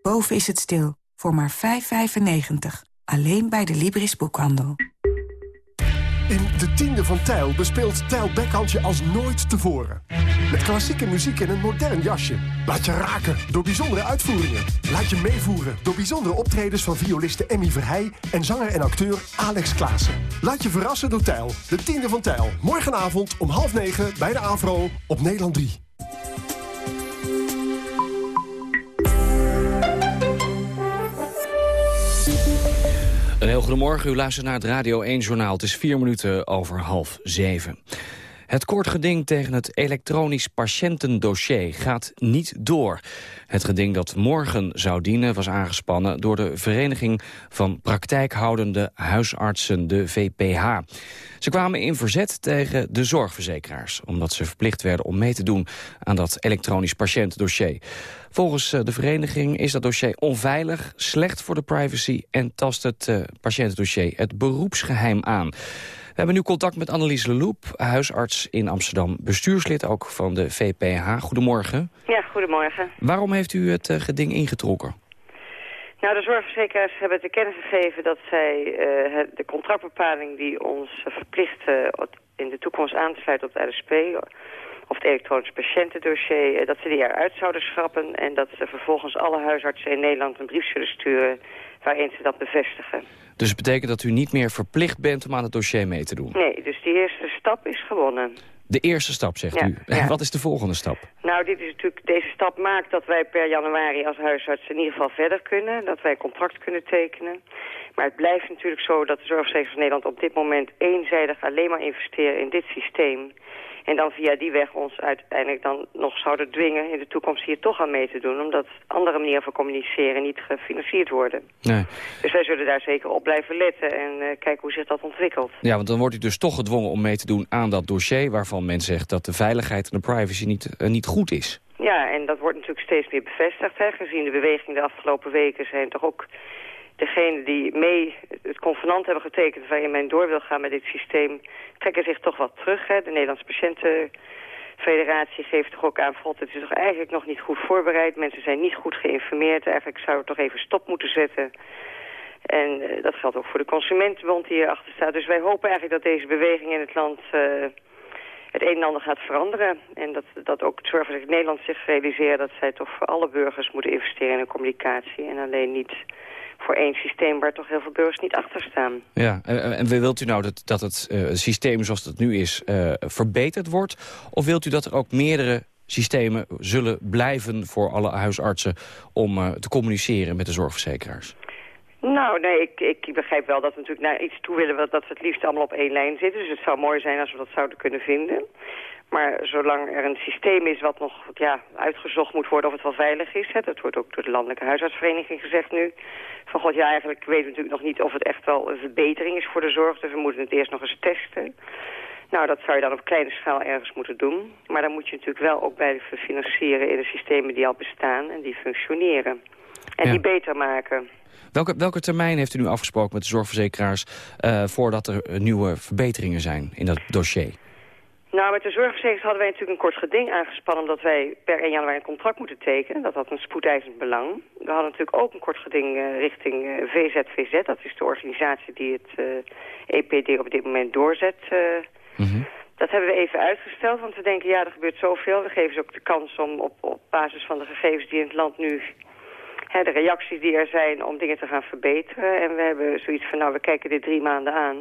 Boven is het stil, voor maar 5,95. Alleen bij de Libris Boekhandel. In De Tiende van Tijl bespeelt Tijl Bekhandje als nooit tevoren. Met klassieke muziek in een modern jasje. Laat je raken door bijzondere uitvoeringen. Laat je meevoeren door bijzondere optredens van violiste Emmy Verheij... en zanger en acteur Alex Klaassen. Laat je verrassen door Tijl. De Tiende van Tijl. Morgenavond om half negen bij de AVRO op Nederland 3. Goedemorgen, u luistert naar het Radio 1-journaal. Het is vier minuten over half zeven. Het kort geding tegen het elektronisch patiëntendossier gaat niet door. Het geding dat morgen zou dienen was aangespannen door de Vereniging van Praktijkhoudende Huisartsen, de VPH. Ze kwamen in verzet tegen de zorgverzekeraars... omdat ze verplicht werden om mee te doen aan dat elektronisch patiëntendossier. Volgens eh, de vereniging is dat dossier onveilig, slecht voor de privacy... en tast het uh, patiëntendossier het beroepsgeheim aan. We hebben nu contact met Annelies Leloep, huisarts in Amsterdam... bestuurslid ook van de VPH. Goedemorgen. Ja, goedemorgen. Waarom heeft u het uh, geding ingetrokken? Nou, de zorgverzekeraars hebben te kennen gegeven dat zij uh, de contractbepaling die ons verplicht uh, in de toekomst aan te sluiten op het RSP of het elektronisch patiëntendossier, dat ze die eruit zouden schrappen en dat ze vervolgens alle huisartsen in Nederland een brief zullen sturen waarin ze dat bevestigen. Dus het betekent dat u niet meer verplicht bent om aan het dossier mee te doen? Nee, dus die eerste stap is gewonnen. De eerste stap, zegt ja, u. Ja. Wat is de volgende stap? Nou, dit is natuurlijk, deze stap maakt dat wij per januari als huisarts in ieder geval verder kunnen. Dat wij contract kunnen tekenen. Maar het blijft natuurlijk zo dat de zorgverzekeraars van Nederland op dit moment eenzijdig alleen maar investeren in dit systeem. En dan via die weg ons uiteindelijk dan nog zouden dwingen in de toekomst hier toch aan mee te doen. Omdat andere manieren van communiceren niet gefinancierd worden. Nee. Dus wij zullen daar zeker op blijven letten en uh, kijken hoe zich dat ontwikkelt. Ja, want dan wordt u dus toch gedwongen om mee te doen aan dat dossier... waarvan men zegt dat de veiligheid en de privacy niet, uh, niet goed is. Ja, en dat wordt natuurlijk steeds meer bevestigd. Hè. Gezien de beweging de afgelopen weken zijn toch ook degenen die mee het convenant hebben getekend waarin men door wil gaan met dit systeem, trekken zich toch wat terug. Hè. De Nederlandse Patiëntenfederatie geeft toch ook aan, God, het is toch eigenlijk nog niet goed voorbereid. Mensen zijn niet goed geïnformeerd. Eigenlijk zou er toch even stop moeten zetten. En uh, dat geldt ook voor de Consumentenbond die hierachter staat. Dus wij hopen eigenlijk dat deze beweging in het land uh, het een en ander gaat veranderen. En dat, dat ook het Zorgverzekering Nederland zich realiseert dat zij toch voor alle burgers moeten investeren in een communicatie. En alleen niet voor één systeem waar toch heel veel burgers niet achter staan. Ja, en, wilt u nou dat, dat het uh, systeem zoals het nu is uh, verbeterd wordt? Of wilt u dat er ook meerdere systemen zullen blijven voor alle huisartsen om uh, te communiceren met de zorgverzekeraars? Nou, nee, ik, ik begrijp wel dat we natuurlijk naar iets toe willen... dat we het liefst allemaal op één lijn zitten. Dus het zou mooi zijn als we dat zouden kunnen vinden. Maar zolang er een systeem is wat nog ja, uitgezocht moet worden of het wel veilig is... Hè, dat wordt ook door de Landelijke Huisartsvereniging gezegd nu... van god, ja, eigenlijk weten we natuurlijk nog niet of het echt wel een verbetering is voor de zorg... dus we moeten het eerst nog eens testen. Nou, dat zou je dan op kleine schaal ergens moeten doen. Maar dan moet je natuurlijk wel ook blijven financieren in de systemen die al bestaan en die functioneren. En Ja. die beter maken. Welke, welke termijn heeft u nu afgesproken met de zorgverzekeraars... eh, voordat er nieuwe verbeteringen zijn in dat dossier? Nou, met de zorgverzekeraars hadden wij natuurlijk een kort geding aangespannen... omdat wij per 1 januari een contract moeten tekenen. Dat had een spoedeisend belang. We hadden natuurlijk ook een kort geding eh, richting eh, VZVZ. Dat is de organisatie die het EPD op dit moment doorzet. eh. Dat hebben we even uitgesteld, want we denken... ja, er gebeurt zoveel. We geven ze ook de kans om op, op basis van de gegevens die in het land nu... Hè, de reacties die er zijn om dingen te gaan verbeteren. En we hebben zoiets van, nou, we kijken dit drie maanden aan...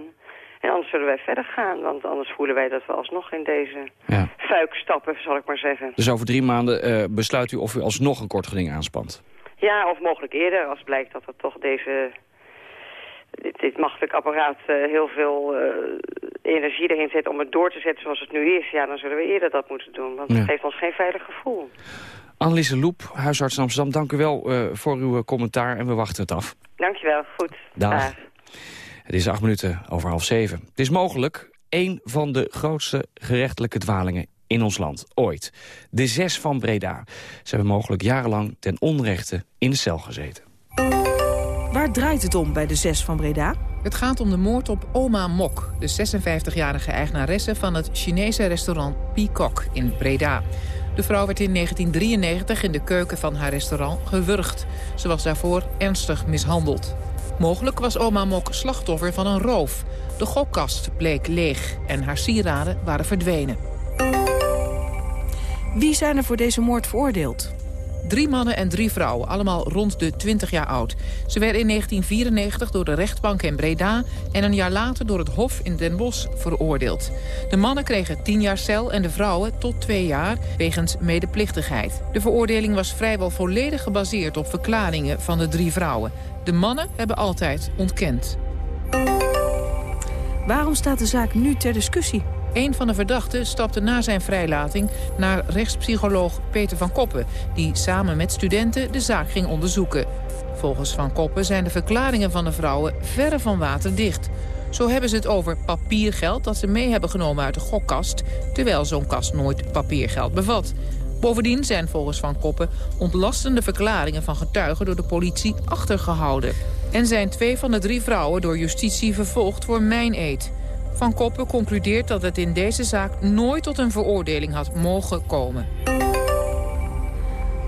En anders zullen wij verder gaan, want anders voelen wij dat we alsnog in deze Ja. fuik stappen, zal ik maar zeggen. Dus over drie maanden eh, besluit u of u alsnog een kort geding aanspant. Ja, of mogelijk eerder, als blijkt dat er toch deze, dit, dit machtelijk apparaat eh, heel veel eh, energie erin zet om het door te zetten zoals het nu is. Ja, dan zullen we eerder dat moeten doen, want Ja. het geeft ons geen veilig gevoel. Anneliese Loep, huisarts in Amsterdam, dank u wel eh, voor uw eh, commentaar en we wachten het af. Dankjewel, goed. Dag. Het is acht minuten over half zeven. Het is mogelijk een van de grootste gerechtelijke dwalingen in ons land, ooit. De zes van Breda. Ze hebben mogelijk jarenlang ten onrechte in de cel gezeten. Waar draait het om bij de zes van Breda? Het gaat om de moord op Oma Mok, de 56-jarige eigenaresse van het Chinese restaurant Peacock in Breda. De vrouw werd in 1993 in de keuken van haar restaurant gewurgd. Ze was daarvoor ernstig mishandeld. Mogelijk was oma Mok slachtoffer van een roof. De gokkast bleek leeg en haar sieraden waren verdwenen. Wie zijn er voor deze moord veroordeeld? Drie mannen en drie vrouwen, allemaal rond de 20 jaar oud. Ze werden in 1994 door de rechtbank in Breda... en een jaar later door het Hof in Den Bosch veroordeeld. De mannen kregen 10 jaar cel en de vrouwen tot twee jaar... wegens medeplichtigheid. De veroordeling was vrijwel volledig gebaseerd op verklaringen van de drie vrouwen. De mannen hebben altijd ontkend. Waarom staat de zaak nu ter discussie? Een van de verdachten stapte na zijn vrijlating naar rechtspsycholoog Peter van Koppen... die samen met studenten de zaak ging onderzoeken. Volgens Van Koppen zijn de verklaringen van de vrouwen verre van waterdicht. Zo hebben ze het over papiergeld dat ze mee hebben genomen uit de gokkast... terwijl zo'n kast nooit papiergeld bevat. Bovendien zijn volgens Van Koppen ontlastende verklaringen van getuigen door de politie achtergehouden. En zijn twee van de drie vrouwen door justitie vervolgd voor mijn-eed. Van Koppen concludeert dat het in deze zaak nooit tot een veroordeling had mogen komen.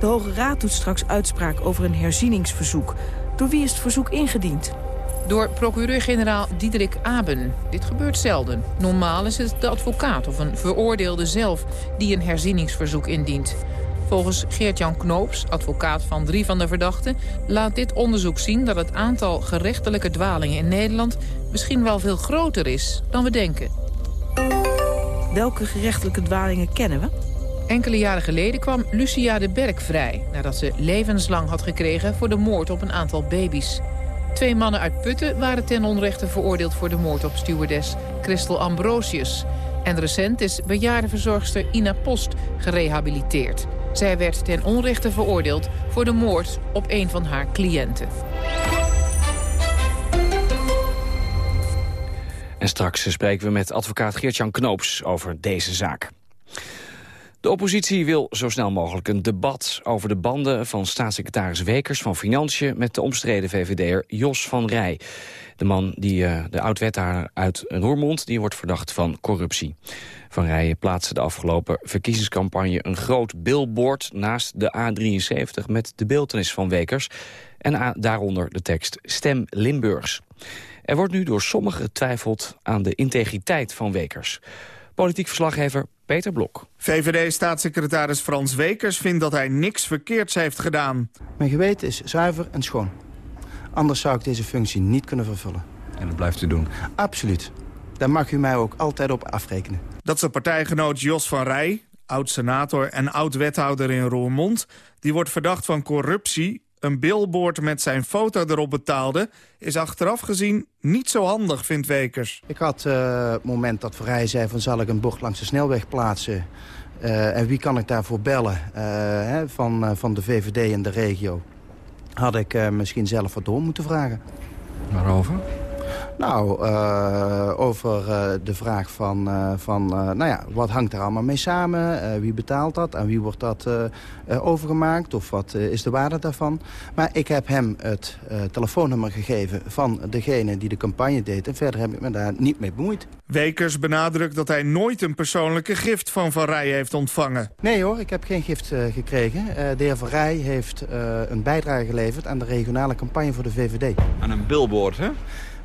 De Hoge Raad doet straks uitspraak over een herzieningsverzoek. Door wie is het verzoek ingediend? Door procureur-generaal Diederik Aben. Dit gebeurt zelden. Normaal is het de advocaat of een veroordeelde zelf die een herzieningsverzoek indient. Volgens Geert-Jan Knoops, advocaat van drie van de verdachten... laat dit onderzoek zien dat het aantal gerechtelijke dwalingen in Nederland... misschien wel veel groter is dan we denken. Welke gerechtelijke dwalingen kennen we? Enkele jaren geleden kwam Lucia de Berg vrij... nadat ze levenslang had gekregen voor de moord op een aantal baby's. Twee mannen uit Putten waren ten onrechte veroordeeld... voor de moord op stewardess Christel Ambrosius. En recent is bejaardenverzorgster Ina Post gerehabiliteerd. Zij werd ten onrechte veroordeeld voor de moord op een van haar cliënten. En straks spreken we met advocaat Geert-Jan Knoops over deze zaak. De oppositie wil zo snel mogelijk een debat over de banden van staatssecretaris Wekers van Financiën met de omstreden VVD'er Jos van Rij. De man, die, uh, de oud-wethouder uit Roermond, die wordt verdacht van corruptie. Van Rij plaatste de afgelopen verkiezingscampagne een groot billboard naast de A73 met de beeltenis van Wekers en daaronder de tekst Stem Limburgs. Er wordt nu door sommigen getwijfeld aan de integriteit van Wekers. Politiek verslaggever Peter Blok. VVD-staatssecretaris Frans Wekers vindt dat hij niks verkeerds heeft gedaan. Mijn geweten is zuiver en schoon. Anders zou ik deze functie niet kunnen vervullen. En dat blijft u doen? Absoluut. Daar mag u mij ook altijd op afrekenen. Dat zijn partijgenoot Jos van Rij, oud-senator en oud-wethouder in Roermond... die wordt verdacht van corruptie, een billboard met zijn foto erop betaalde... is achteraf gezien niet zo handig, vindt Wekers. Ik had uh, het moment dat Vrij zei van zal ik een bocht langs de snelweg plaatsen... Uh, en wie kan ik daarvoor bellen uh, hè, van, van de VVD in de regio? Had ik misschien zelf wat door moeten vragen. Waarover? Nou, uh, over uh, de vraag van, uh, van nou ja, wat hangt er allemaal mee samen? wie betaalt dat? En wie wordt dat overgemaakt? Of wat is de waarde daarvan? Maar ik heb hem het telefoonnummer gegeven van degene die de campagne deed. En verder heb ik me daar niet mee bemoeid. Wekers benadrukt dat hij nooit een persoonlijke gift van Van Rij heeft ontvangen. Nee hoor, ik heb geen gift gekregen. de heer Van Rij heeft een bijdrage geleverd aan de regionale campagne voor de VVD. Aan een billboard, hè?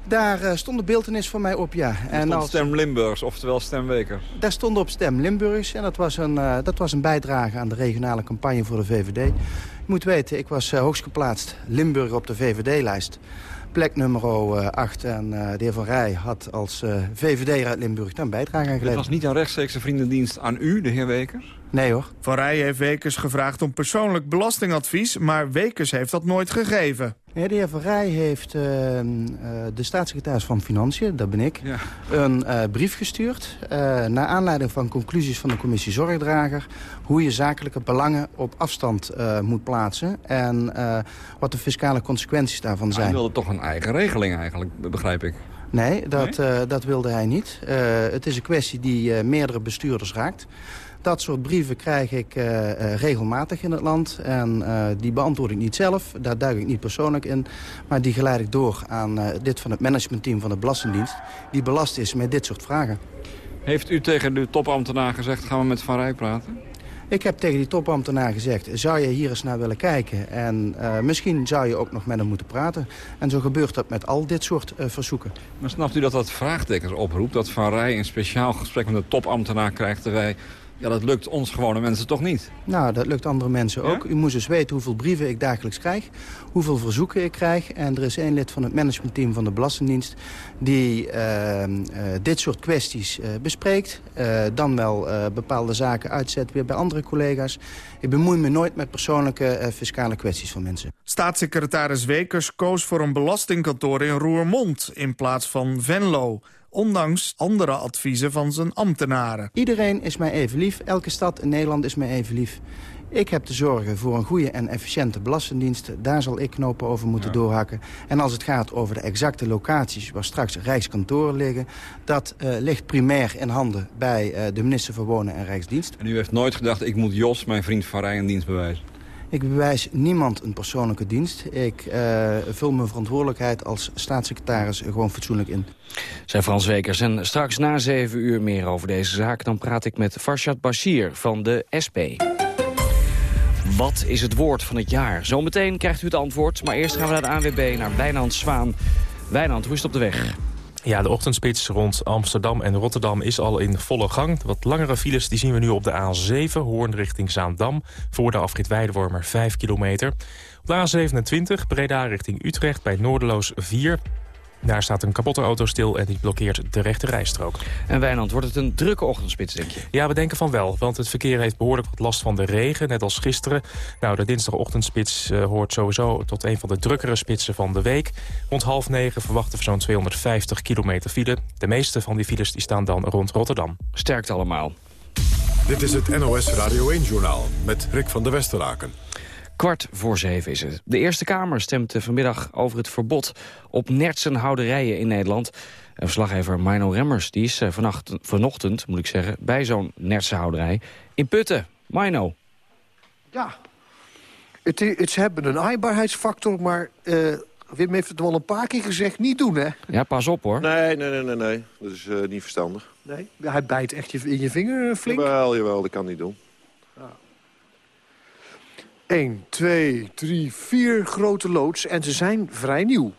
Daar uh, stond de beeldenis van mij op, ja. En als... Stem Limburgs, oftewel Stem Wekers. Daar stond op Stem Limburgs en dat was, een, uh, dat was een bijdrage aan de regionale campagne voor de VVD. Je moet weten, ik was uh, hoogst geplaatst Limburg op de VVD-lijst. Plek nummer 8 en de heer Van Rij had als VVD uit Limburg daar een bijdrage aan geleverd. Het was niet een rechtstreekse vriendendienst aan u, de heer Wekers? Nee hoor. Van Rij heeft Wekers gevraagd om persoonlijk belastingadvies... maar Wekers heeft dat nooit gegeven. Nee, de heer Van Rij heeft uh, uh, de staatssecretaris van Financiën, dat ben ik... Ja. een uh, brief gestuurd naar aanleiding van conclusies van de commissie Zorgdrager... hoe je zakelijke belangen op afstand moet plaatsen... en wat de fiscale consequenties daarvan zijn. hij wilde toch een eigen regeling eigenlijk, begrijp ik. Nee, dat, nee? dat wilde hij niet. het is een kwestie die meerdere bestuurders raakt... Dat soort brieven krijg ik uh, uh, regelmatig in het land. En uh, die beantwoord ik niet zelf, daar duik ik niet persoonlijk in. Maar die geleid ik door aan dit van het managementteam van de Belastingdienst... die belast is met dit soort vragen. Heeft u tegen de topambtenaar gezegd, gaan we met Van Rij praten? Ik heb tegen die topambtenaar gezegd, zou je hier eens naar willen kijken? En uh, misschien zou je ook nog met hem moeten praten. En zo gebeurt dat met al dit soort uh, verzoeken. Maar snapt u dat dat vraagtekens oproept? Dat Van Rij een speciaal gesprek met de topambtenaar krijgt... terwijl ja, dat lukt ons gewone mensen toch niet? Nou, dat lukt andere mensen ook. U moet dus weten hoeveel brieven ik dagelijks krijg. Hoeveel verzoeken ik krijg. En er is één lid van het managementteam van de Belastingdienst... die uh, uh, dit soort kwesties uh, bespreekt. dan wel bepaalde zaken uitzet weer bij andere collega's. Ik bemoei me nooit met persoonlijke fiscale kwesties van mensen. Staatssecretaris Wekers koos voor een belastingkantoor in Roermond... in plaats van Venlo ondanks andere adviezen van zijn ambtenaren. Iedereen is mij even lief, elke stad in Nederland is mij even lief. Ik heb te zorgen voor een goede en efficiënte belastingdienst. Daar zal ik knopen over moeten doorhakken. En als het gaat over de exacte locaties waar straks rijkskantoren liggen... dat uh, ligt primair in handen bij uh, de minister van Wonen en Rijksdienst. En u heeft nooit gedacht, ik moet Jos, mijn vriend van Rij, een dienst bewijzen? Ik bewijs niemand een persoonlijke dienst. Ik uh, vul mijn verantwoordelijkheid als staatssecretaris gewoon fatsoenlijk in. Zijn Frans Wekers. En straks na zeven uur meer over deze zaak... dan praat ik met Farshad Bashir van de SP. Wat is het woord van het jaar? Zometeen krijgt u het antwoord. Maar eerst gaan we naar de ANWB, naar Wijnand Zwaan. Wijnand, hoe is het op de weg? Ja, de ochtendspits rond Amsterdam en Rotterdam is al in volle gang. Wat langere files die zien we nu op de A7, Hoorn richting Zaandam. Voor de afrit Weidewormer 5 kilometer. Op de A27, Breda richting Utrecht bij Noorderloos 4. Daar staat een kapotte auto stil en die blokkeert de rechte rijstrook. En Wijnand, wordt het een drukke ochtendspits, denk je? Ja, we denken van wel, want het verkeer heeft behoorlijk wat last van de regen, net als gisteren. Nou, de dinsdagochtendspits uh, hoort sowieso tot een van de drukkere spitsen van de week. Rond half negen verwachten we zo'n 250 kilometer file. De meeste van die files die staan dan rond Rotterdam. Sterkt allemaal. Dit is het NOS Radio 1-journaal met Rick van der Westeraken. Kwart voor zeven is het. De Eerste Kamer stemt vanmiddag over het verbod op nertsenhouderijen in Nederland. En verslaggever Mino Remmers die is eh, vannacht, vanochtend moet ik zeggen, bij zo'n nertsenhouderij in Putten. Mino. Ja, het, het, ze hebben een aaibaarheidsfactor, maar uh, Wim heeft het wel een paar keer gezegd, niet doen hè? Ja, pas op hoor. Nee, nee, nee, nee, nee. dat is uh, niet verstandig. Nee, hij bijt echt je, in je vinger flink? Jawel, jawel, dat kan niet doen. 1, 2, 3, 4 grote loods en ze zijn vrij nieuw.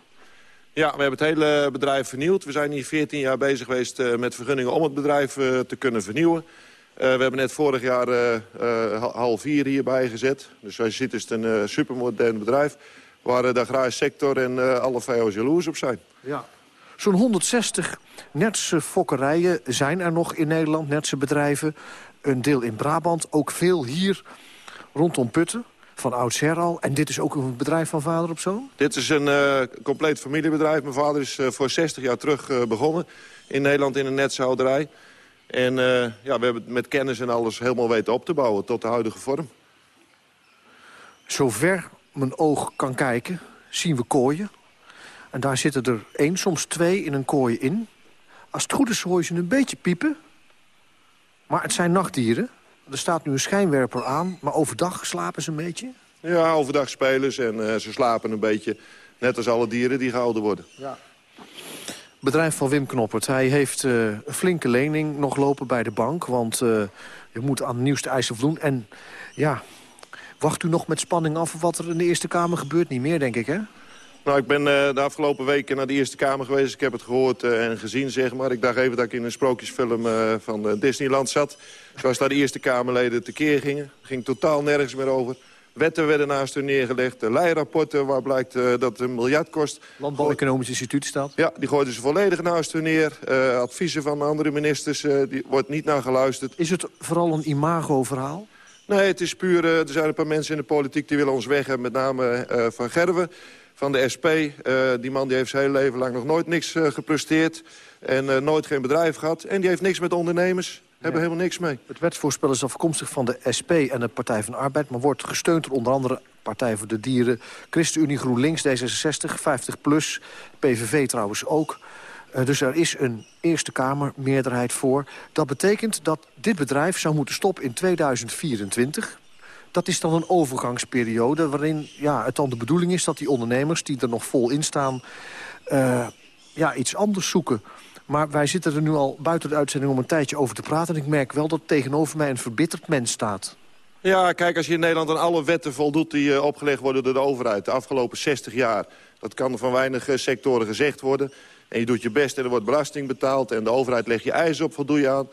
Ja, we hebben het hele bedrijf vernieuwd. We zijn hier 14 jaar bezig geweest uh, met vergunningen om het bedrijf uh, te kunnen vernieuwen. Uh, we hebben net vorig jaar half 4 hierbij gezet. Dus zoals je ziet is het een supermodern bedrijf... waar de agrarische sector en alle VO's jaloers op zijn. Ja. Zo'n 160 netse fokkerijen zijn er nog in Nederland, netse bedrijven. Een deel in Brabant, ook veel hier rondom Putten. Van oudsher al. En dit is ook een bedrijf van vader op zoon? Dit is een uh, compleet familiebedrijf. Mijn vader is uh, voor 60 jaar terug uh, begonnen in Nederland in een netshouderij. En ja, we hebben het met kennis en alles helemaal weten op te bouwen tot de huidige vorm. Zover mijn oog kan kijken, zien we kooien. En daar zitten er één, soms twee in een kooi in. Als het goed is hoor je ze een beetje piepen. Maar het zijn nachtdieren. Er staat nu een schijnwerper aan, maar overdag slapen ze een beetje? Ja, overdag spelen ze en uh, ze slapen een beetje. Net als alle dieren die gehouden worden. Ja. Bedrijf van Wim Knoppert. Hij heeft uh, een flinke lening nog lopen bij de bank. Want uh, je moet aan de nieuwste eisen voldoen. En ja, wacht u nog met spanning af wat er in de Eerste Kamer gebeurt? Niet meer, denk ik, hè? Nou, ik ben uh, de afgelopen weken naar de Eerste Kamer geweest. Ik heb het gehoord uh, en gezien, zeg maar. Ik dacht even dat ik in een sprookjesfilm uh, van Disneyland zat. Zoals daar de Eerste Kamerleden tekeer gingen. ging totaal nergens meer over. Wetten werden naast hun neergelegd. De leirapporten waar blijkt dat het een miljard kost. Landbouw-Economisch Instituut staat. Ja, die gooiden ze volledig naast hun neer. adviezen van andere ministers, die wordt niet naar geluisterd. Is het vooral een imago-verhaal? Nee, het is puur... er zijn een paar mensen in de politiek die willen ons weg hebben. Met name Van Gerwen van de SP. Uh, die man die heeft zijn hele leven lang nog nooit niks uh, gepresteerd. En uh, nooit geen bedrijf gehad. En die heeft niks met ondernemers. Hebben helemaal niks mee. Het wetsvoorspel is afkomstig van de SP en de Partij van de Arbeid... maar wordt gesteund door onder andere Partij voor de Dieren... ChristenUnie GroenLinks, D66, 50PLUS, PVV trouwens ook... Uh, dus er is een Eerste Kamer meerderheid voor. Dat betekent dat dit bedrijf zou moeten stoppen in 2024 dat is dan een overgangsperiode waarin ja, het dan de bedoeling is... dat die ondernemers die er nog vol in staan uh, ja, iets anders zoeken. Maar wij zitten er nu al buiten de uitzending om een tijdje over te praten... en ik merk wel dat tegenover mij een verbitterd mens staat. Ja, kijk, als je in Nederland aan alle wetten voldoet die uh, opgelegd worden door de overheid... de afgelopen 60 jaar, dat kan van weinig uh, sectoren gezegd worden... en je doet je best en er wordt belasting betaald... en de overheid legt je eisen op, voldoe je aan...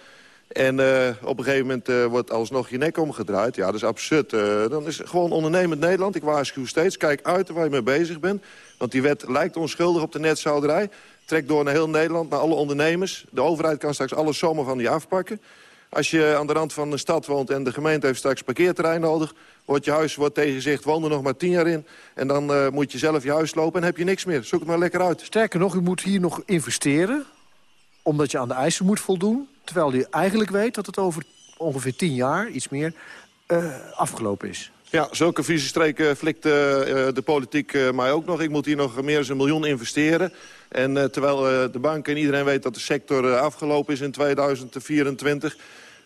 En uh, op een gegeven moment uh, wordt alsnog je nek omgedraaid. Ja, dat is absurd. Uh, dan is gewoon ondernemend Nederland. Ik waarschuw steeds. Kijk uit waar je mee bezig bent. Want die wet lijkt onschuldig op de netzouderij. Trekt door naar heel Nederland, naar alle ondernemers. De overheid kan straks alle sommen van die afpakken. Als je aan de rand van een stad woont en de gemeente heeft straks parkeerterrein nodig... wordt je huis wordt tegengezegd, woon er nog maar tien jaar in... en dan moet je zelf je huis lopen en heb je niks meer. Zoek het maar lekker uit. Sterker nog, u moet hier nog investeren omdat je aan de eisen moet voldoen. Terwijl je eigenlijk weet dat het over ongeveer tien jaar, iets meer, uh, afgelopen is. Ja, zulke vieze streken flikt uh, de politiek uh, mij ook nog. Ik moet hier nog meer dan een miljoen investeren. En terwijl de bank en iedereen weet dat de sector afgelopen is in 2024...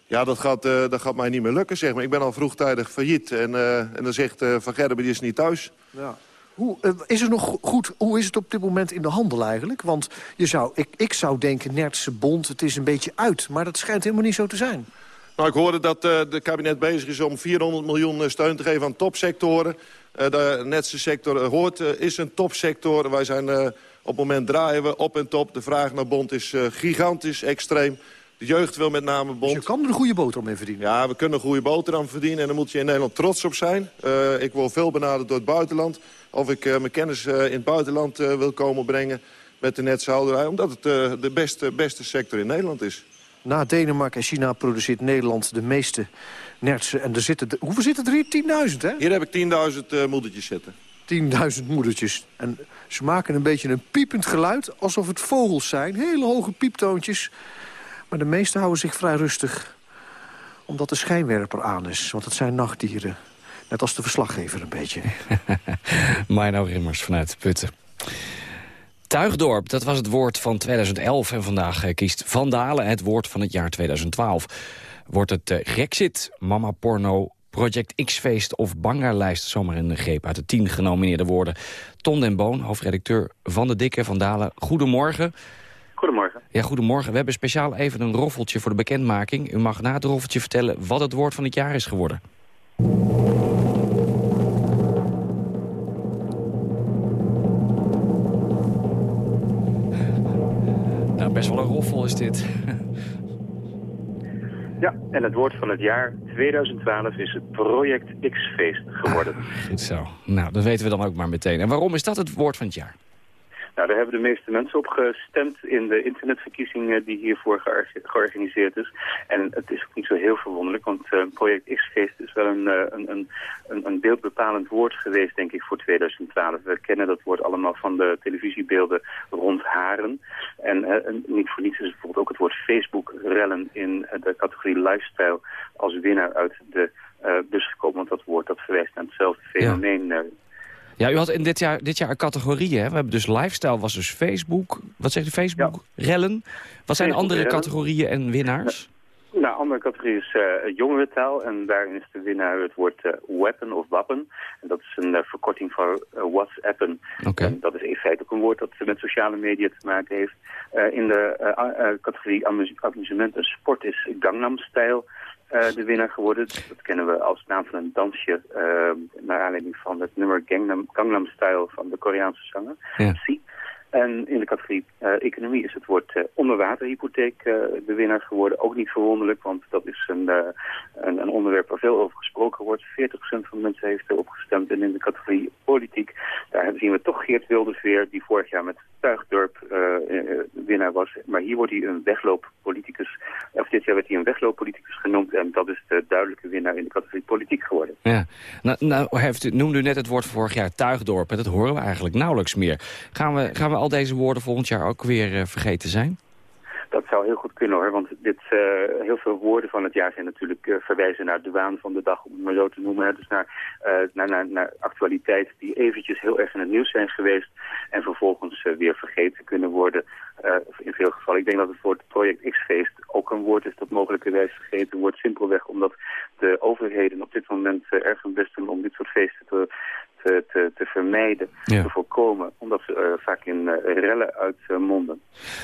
Ja, dat gaat, dat gaat mij niet meer lukken, zeg maar. Ik ben al vroegtijdig failliet. En, en dan zegt Van Gerben, die is niet thuis. Ja. Hoe, uh, is het nog goed, hoe is het op dit moment in de handel eigenlijk? Want je zou, ik, ik zou denken, Nertse Bond, het is een beetje uit. Maar dat schijnt helemaal niet zo te zijn. Nou, ik hoorde dat uh, de kabinet bezig is om 400 miljoen eh, steun te geven aan topsectoren. De Netse sector hoort, is een topsector. Wij zijn, op het moment draaien we op en top. De vraag naar Bond is gigantisch, extreem. De jeugd wil met name Bond. Dus je kan er een goede boterham mee verdienen? Ja, we kunnen een goede boterham verdienen. En daar moet je in Nederland trots op zijn. ik word veel benaderd door het buitenland of ik uh, mijn kennis uh, in het buitenland wil komen brengen met de netzouderij. Omdat het de beste, beste sector in Nederland is. Na Denemarken en China produceert Nederland de meeste nertsen. En er zitten, de, hoeveel zitten er hier? 10.000, hè? Hier heb ik 10.000 moedertjes zitten. 10.000 moedertjes. En ze maken een beetje een piepend geluid, alsof het vogels zijn. Hele hoge pieptoontjes. Maar de meeste houden zich vrij rustig, omdat de schijnwerper aan is. Want het zijn nachtdieren. Net als de verslaggever een beetje. Mino Rimmers vanuit Putten. Tuigdorp, dat was het woord van 2011 en vandaag eh, kiest Van Dalen het woord van het jaar 2012. Wordt het uh, Grexit, Mama Porno, Project X-feest of Bangerlijst zomaar in de greep uit de tien genomineerde woorden. Ton den Boon, hoofdredacteur van de Dikke Van Dalen. Goedemorgen. Goedemorgen. Ja, goedemorgen. We hebben speciaal even een roffeltje voor de bekendmaking. U mag na het roffeltje vertellen wat het woord van het jaar is geworden. best wel een roffel is dit. Ja, en het woord van het jaar 2012 is het Project X-feest geworden. Ah, goed zo. Nou, dat weten we dan ook maar meteen. En waarom is dat het woord van het jaar? Nou, daar hebben de meeste mensen op gestemd in de internetverkiezing die hiervoor georganiseerd is. En het is ook niet zo heel verwonderlijk, want uh, project X-feest is wel een, een, een, een, beeldbepalend woord geweest, denk ik, voor 2012. We kennen dat woord allemaal van de televisiebeelden rond Haren. En, en niet voor niets is bijvoorbeeld ook het woord Facebook-rellen in de categorie lifestyle als winnaar uit de bus gekomen. Want dat woord dat verwijst naar hetzelfde fenomeen. Ja. Ja, u had in dit jaar, dit jaar categorieën. Hè? We hebben dus lifestyle, was dus Facebook. Wat zegt u, Facebook? Rellen. Wat zijn andere categorieën en winnaars? Nou, andere categorie is uh, jongerentaal en daarin is de winnaar het woord uh, weapon of wapen. En dat is een uh, verkorting van WhatsAppen. Okay. En dat is in feite ook een woord dat met sociale media te maken heeft. in de categorie amusement en sport is Gangnam Style de winnaar geworden. Dat kennen we als naam van een dansje naar aanleiding van het nummer Gangnam, Gangnam Style van de Koreaanse zanger. Ja. En in de categorie uh, economie is het woord uh, onderwaterhypotheek uh, de winnaar geworden. Ook niet verwonderlijk, want dat is een, een, een, onderwerp waar veel over gesproken wordt. 40% van de mensen heeft erop gestemd. En in de categorie politiek, daar zien we toch Geert Wildersweer... die vorig jaar met Tuigdorp winnaar was. Maar hier wordt hij een weglooppoliticus. Of dit jaar werd hij een weglooppoliticus genoemd. En dat is de duidelijke winnaar in de categorie politiek geworden. Ja, nou, nou heeft, noemde u net het woord vorig jaar Tuigdorp. En dat horen we eigenlijk nauwelijks meer. Gaan we, gaan we al deze woorden volgend jaar ook weer uh, vergeten zijn? Dat zou heel goed kunnen hoor, want dit, uh, heel veel woorden van het jaar zijn natuurlijk uh, verwijzen naar de waan van de dag, om het maar zo te noemen. Dus naar, naar, naar, naar actualiteit die eventjes heel erg in het nieuws zijn geweest en vervolgens weer vergeten kunnen worden in veel gevallen. Ik denk dat het het project X-feest ook een woord is dat mogelijkerwijs vergeten wordt. Simpelweg omdat de overheden op dit moment erg hun best doen om dit soort feesten te, te, te, te vermijden, ja. te voorkomen. Omdat ze uh, vaak in uh, rellen uitmonden.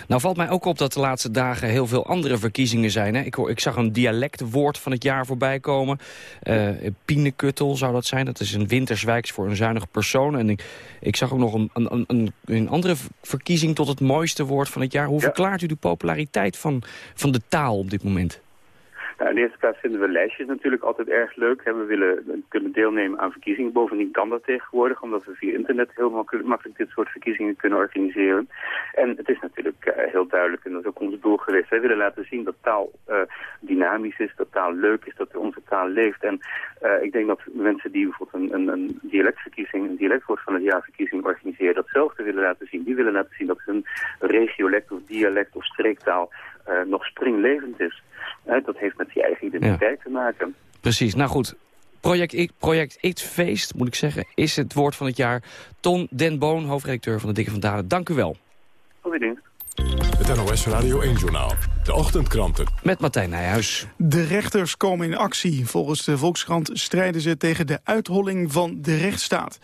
nou valt mij ook op dat de laatste dagen heel veel andere verkiezingen zijn. Hè? Ik, hoor, ik zag een dialectwoord van het jaar voorbij komen. Uh, Pienekuttel zou dat zijn. Dat is een winterswijks voor een zuinige persoon. En ik, ik zag ook nog een, een, een, een andere verkiezing tot het mooiste woord van het jaar. Hoe ja. verklaart u de populariteit van, van de taal op dit moment? Nou, in de eerste plaats vinden we lijstjes natuurlijk altijd erg leuk. We willen kunnen deelnemen aan verkiezingen. Bovendien kan dat tegenwoordig, omdat we via internet heel makkelijk dit soort verkiezingen kunnen organiseren. En het is natuurlijk uh, heel duidelijk, en dat is ook ons doel geweest. Wij willen laten zien dat taal uh, dynamisch is, dat taal leuk is, dat onze taal leeft. En uh, ik denk dat mensen die bijvoorbeeld een, een, een dialectverkiezing, een dialectwoord van het jaarverkiezing organiseren, datzelfde willen laten zien. Die willen laten zien dat hun regiolect of dialect of streektaal nog springlevend is. dat heeft met je eigen identiteit ja. te maken. Precies, nou goed. Project, X, Project X-feest, moet ik zeggen, is het woord van het jaar. Ton Den Boon, hoofdredacteur van de Dikke van Dalen. Dank u wel. Goeie dienst. Het NOS Radio 1-journaal. De ochtendkranten. Met Martijn Nijhuis. De rechters komen in actie. Volgens de Volkskrant strijden ze tegen de uitholling van de rechtsstaat.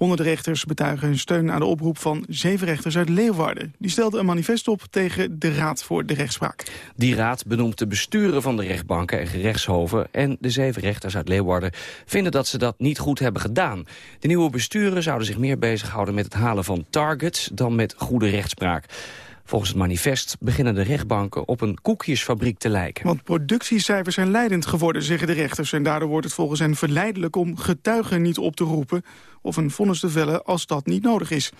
Honderden rechters betuigen hun steun aan de oproep van zeven rechters uit Leeuwarden. Die stelden een manifest op tegen de Raad voor de Rechtspraak. Die raad benoemt de besturen van de rechtbanken en gerechtshoven... en de zeven rechters uit Leeuwarden vinden dat ze dat niet goed hebben gedaan. De nieuwe besturen zouden zich meer bezighouden met het halen van targets... dan met goede rechtspraak. Volgens het manifest beginnen de rechtbanken op een koekjesfabriek te lijken. Want productiecijfers zijn leidend geworden, zeggen de rechters. En daardoor wordt het volgens hen verleidelijk om getuigen niet op te roepen... of een vonnis te vellen als dat niet nodig is.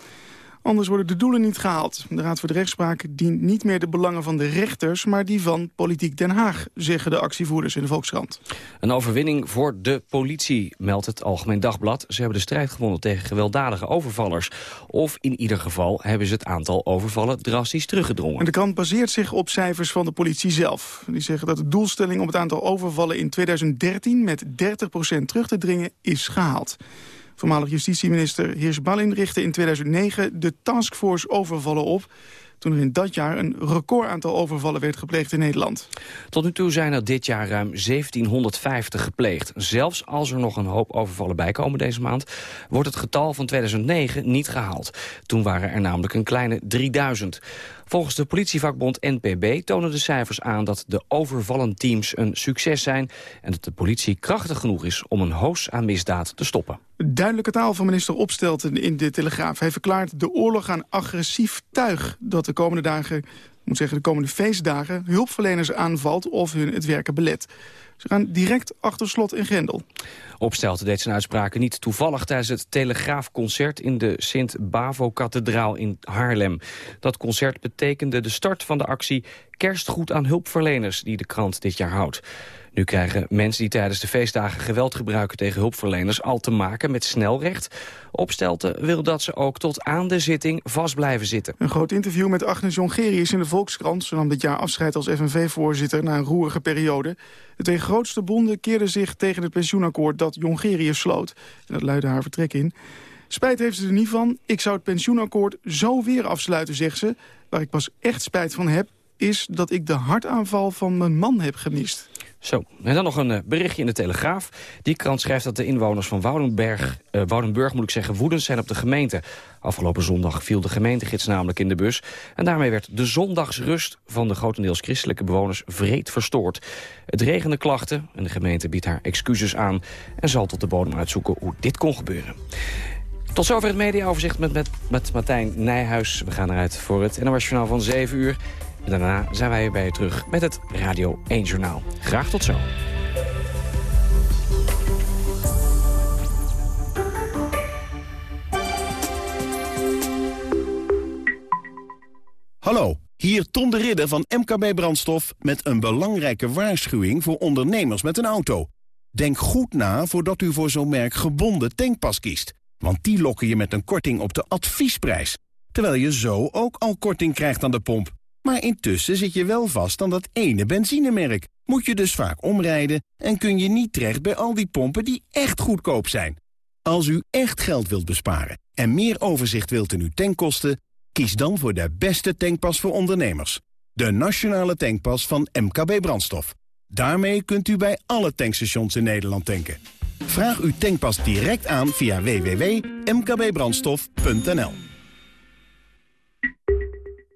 Anders worden de doelen niet gehaald. De Raad voor de Rechtspraak dient niet meer de belangen van de rechters... maar die van Politiek Den Haag, zeggen de actievoerders in de Volkskrant. Een overwinning voor de politie, meldt het Algemeen Dagblad. Ze hebben de strijd gewonnen tegen gewelddadige overvallers. Of in ieder geval hebben ze het aantal overvallen drastisch teruggedrongen. En de krant baseert zich op cijfers van de politie zelf. Die zeggen dat de doelstelling om het aantal overvallen in 2013... met 30% terug te dringen is gehaald. Voormalig justitieminister Heers Ballin richtte in 2009 de taskforce overvallen op toen er in dat jaar een record aantal overvallen werd gepleegd in Nederland. Tot nu toe zijn er dit jaar ruim 1750 gepleegd. Zelfs als er nog een hoop overvallen bijkomen deze maand... wordt het getal van 2009 niet gehaald. Toen waren er namelijk een kleine 3000. Volgens de politievakbond NPB tonen de cijfers aan dat de overvallenteams een succes zijn... en dat de politie krachtig genoeg is om een hoos aan misdaad te stoppen. Duidelijke taal van minister Opstelten in de Telegraaf. Hij verklaart de oorlog aan agressief tuig dat de komende dagen, moet zeggen de komende feestdagen, hulpverleners aanvalt of hun het werken belet. Ze gaan direct achter slot en grendel. Opstelte deed zijn uitspraken niet toevallig tijdens het Telegraafconcert in de Sint-Bavo-kathedraal in Haarlem. Dat concert betekende de start van de actie Kerstgoed aan hulpverleners die de krant dit jaar houdt. Nu krijgen mensen die tijdens de feestdagen geweld gebruiken tegen hulpverleners al te maken met snelrecht. Opstelten wil dat ze ook tot aan de zitting vast blijven zitten. Een groot interview met Agnes Jongerius in de Volkskrant. Ze nam dit jaar afscheid als FNV-voorzitter na een roerige periode. De twee grootste bonden keerden zich tegen het pensioenakkoord dat Jongerius sloot. En dat luidde haar vertrek in. Spijt heeft ze er niet van. Ik zou het pensioenakkoord zo weer afsluiten, zegt ze. Waar ik pas echt spijt van heb, is dat ik de hartaanval van mijn man heb gemist. Zo, en dan nog een eh, berichtje in de Telegraaf. Die krant schrijft dat de inwoners van Woudenberg, uh, Woudenburg moet ik zeggen, woedend zijn op de gemeente. Afgelopen zondag viel de gemeentegids namelijk in de bus. En daarmee werd de zondagsrust van de grotendeels christelijke bewoners vreed verstoord. Het regende klachten en de gemeente biedt haar excuses aan... en zal tot de bodem uitzoeken hoe dit kon gebeuren. Tot zover het mediaoverzicht met, met, met Martijn Nijhuis. We gaan eruit voor het NOS Journaal van 7 uur. Daarna zijn wij bij je terug met het Radio 1 Journaal. Graag tot zo. Hallo, hier Tom de Ridder van MKB Brandstof... met een belangrijke waarschuwing voor ondernemers met een auto. Denk goed na voordat u voor zo'n merk gebonden tankpas kiest. Want die lokken je met een korting op de adviesprijs. Terwijl je zo ook al korting krijgt aan de pomp. Maar intussen zit je wel vast aan dat ene benzinemerk. Moet je dus vaak omrijden en kun je niet terecht bij al die pompen die echt goedkoop zijn. Als u echt geld wilt besparen en meer overzicht wilt in uw tankkosten... kies dan voor de beste tankpas voor ondernemers. De Nationale Tankpas van MKB Brandstof. Daarmee kunt u bij alle tankstations in Nederland tanken. Vraag uw tankpas direct aan via www.mkbbrandstof.nl.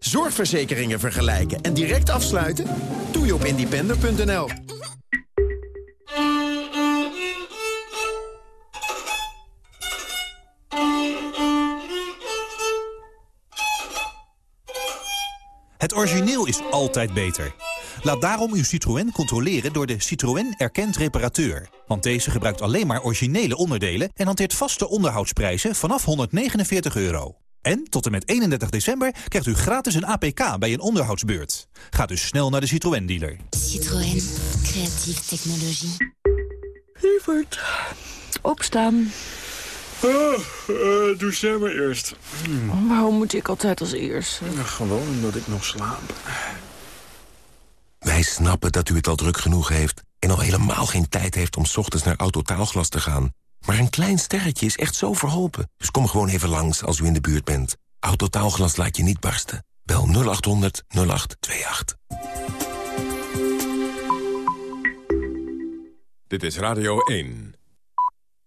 Zorgverzekeringen vergelijken en direct afsluiten? Doe je op independer.nl. Het origineel is altijd beter. Laat daarom uw Citroën controleren door de Citroën Erkend Reparateur. Want deze gebruikt alleen maar originele onderdelen... en hanteert vaste onderhoudsprijzen vanaf 149 euro. En tot en met 31 december krijgt u gratis een APK bij een onderhoudsbeurt. Ga dus snel naar de Citroën-dealer. Citroën. Creatieve technologie. Lievert, opstaan. Oh, uh, doe jij maar eerst. Hmm. Waarom moet ik altijd als eerst? Ja, gewoon omdat ik nog slaap. Wij snappen dat u het al druk genoeg heeft... en al helemaal geen tijd heeft om ochtends naar Autotaalglas te gaan. Maar een klein sterretje is echt zo verholpen. Dus kom gewoon even langs als u in de buurt bent. Autotaalglas laat je niet barsten. Bel 0800 0828. Dit is Radio 1.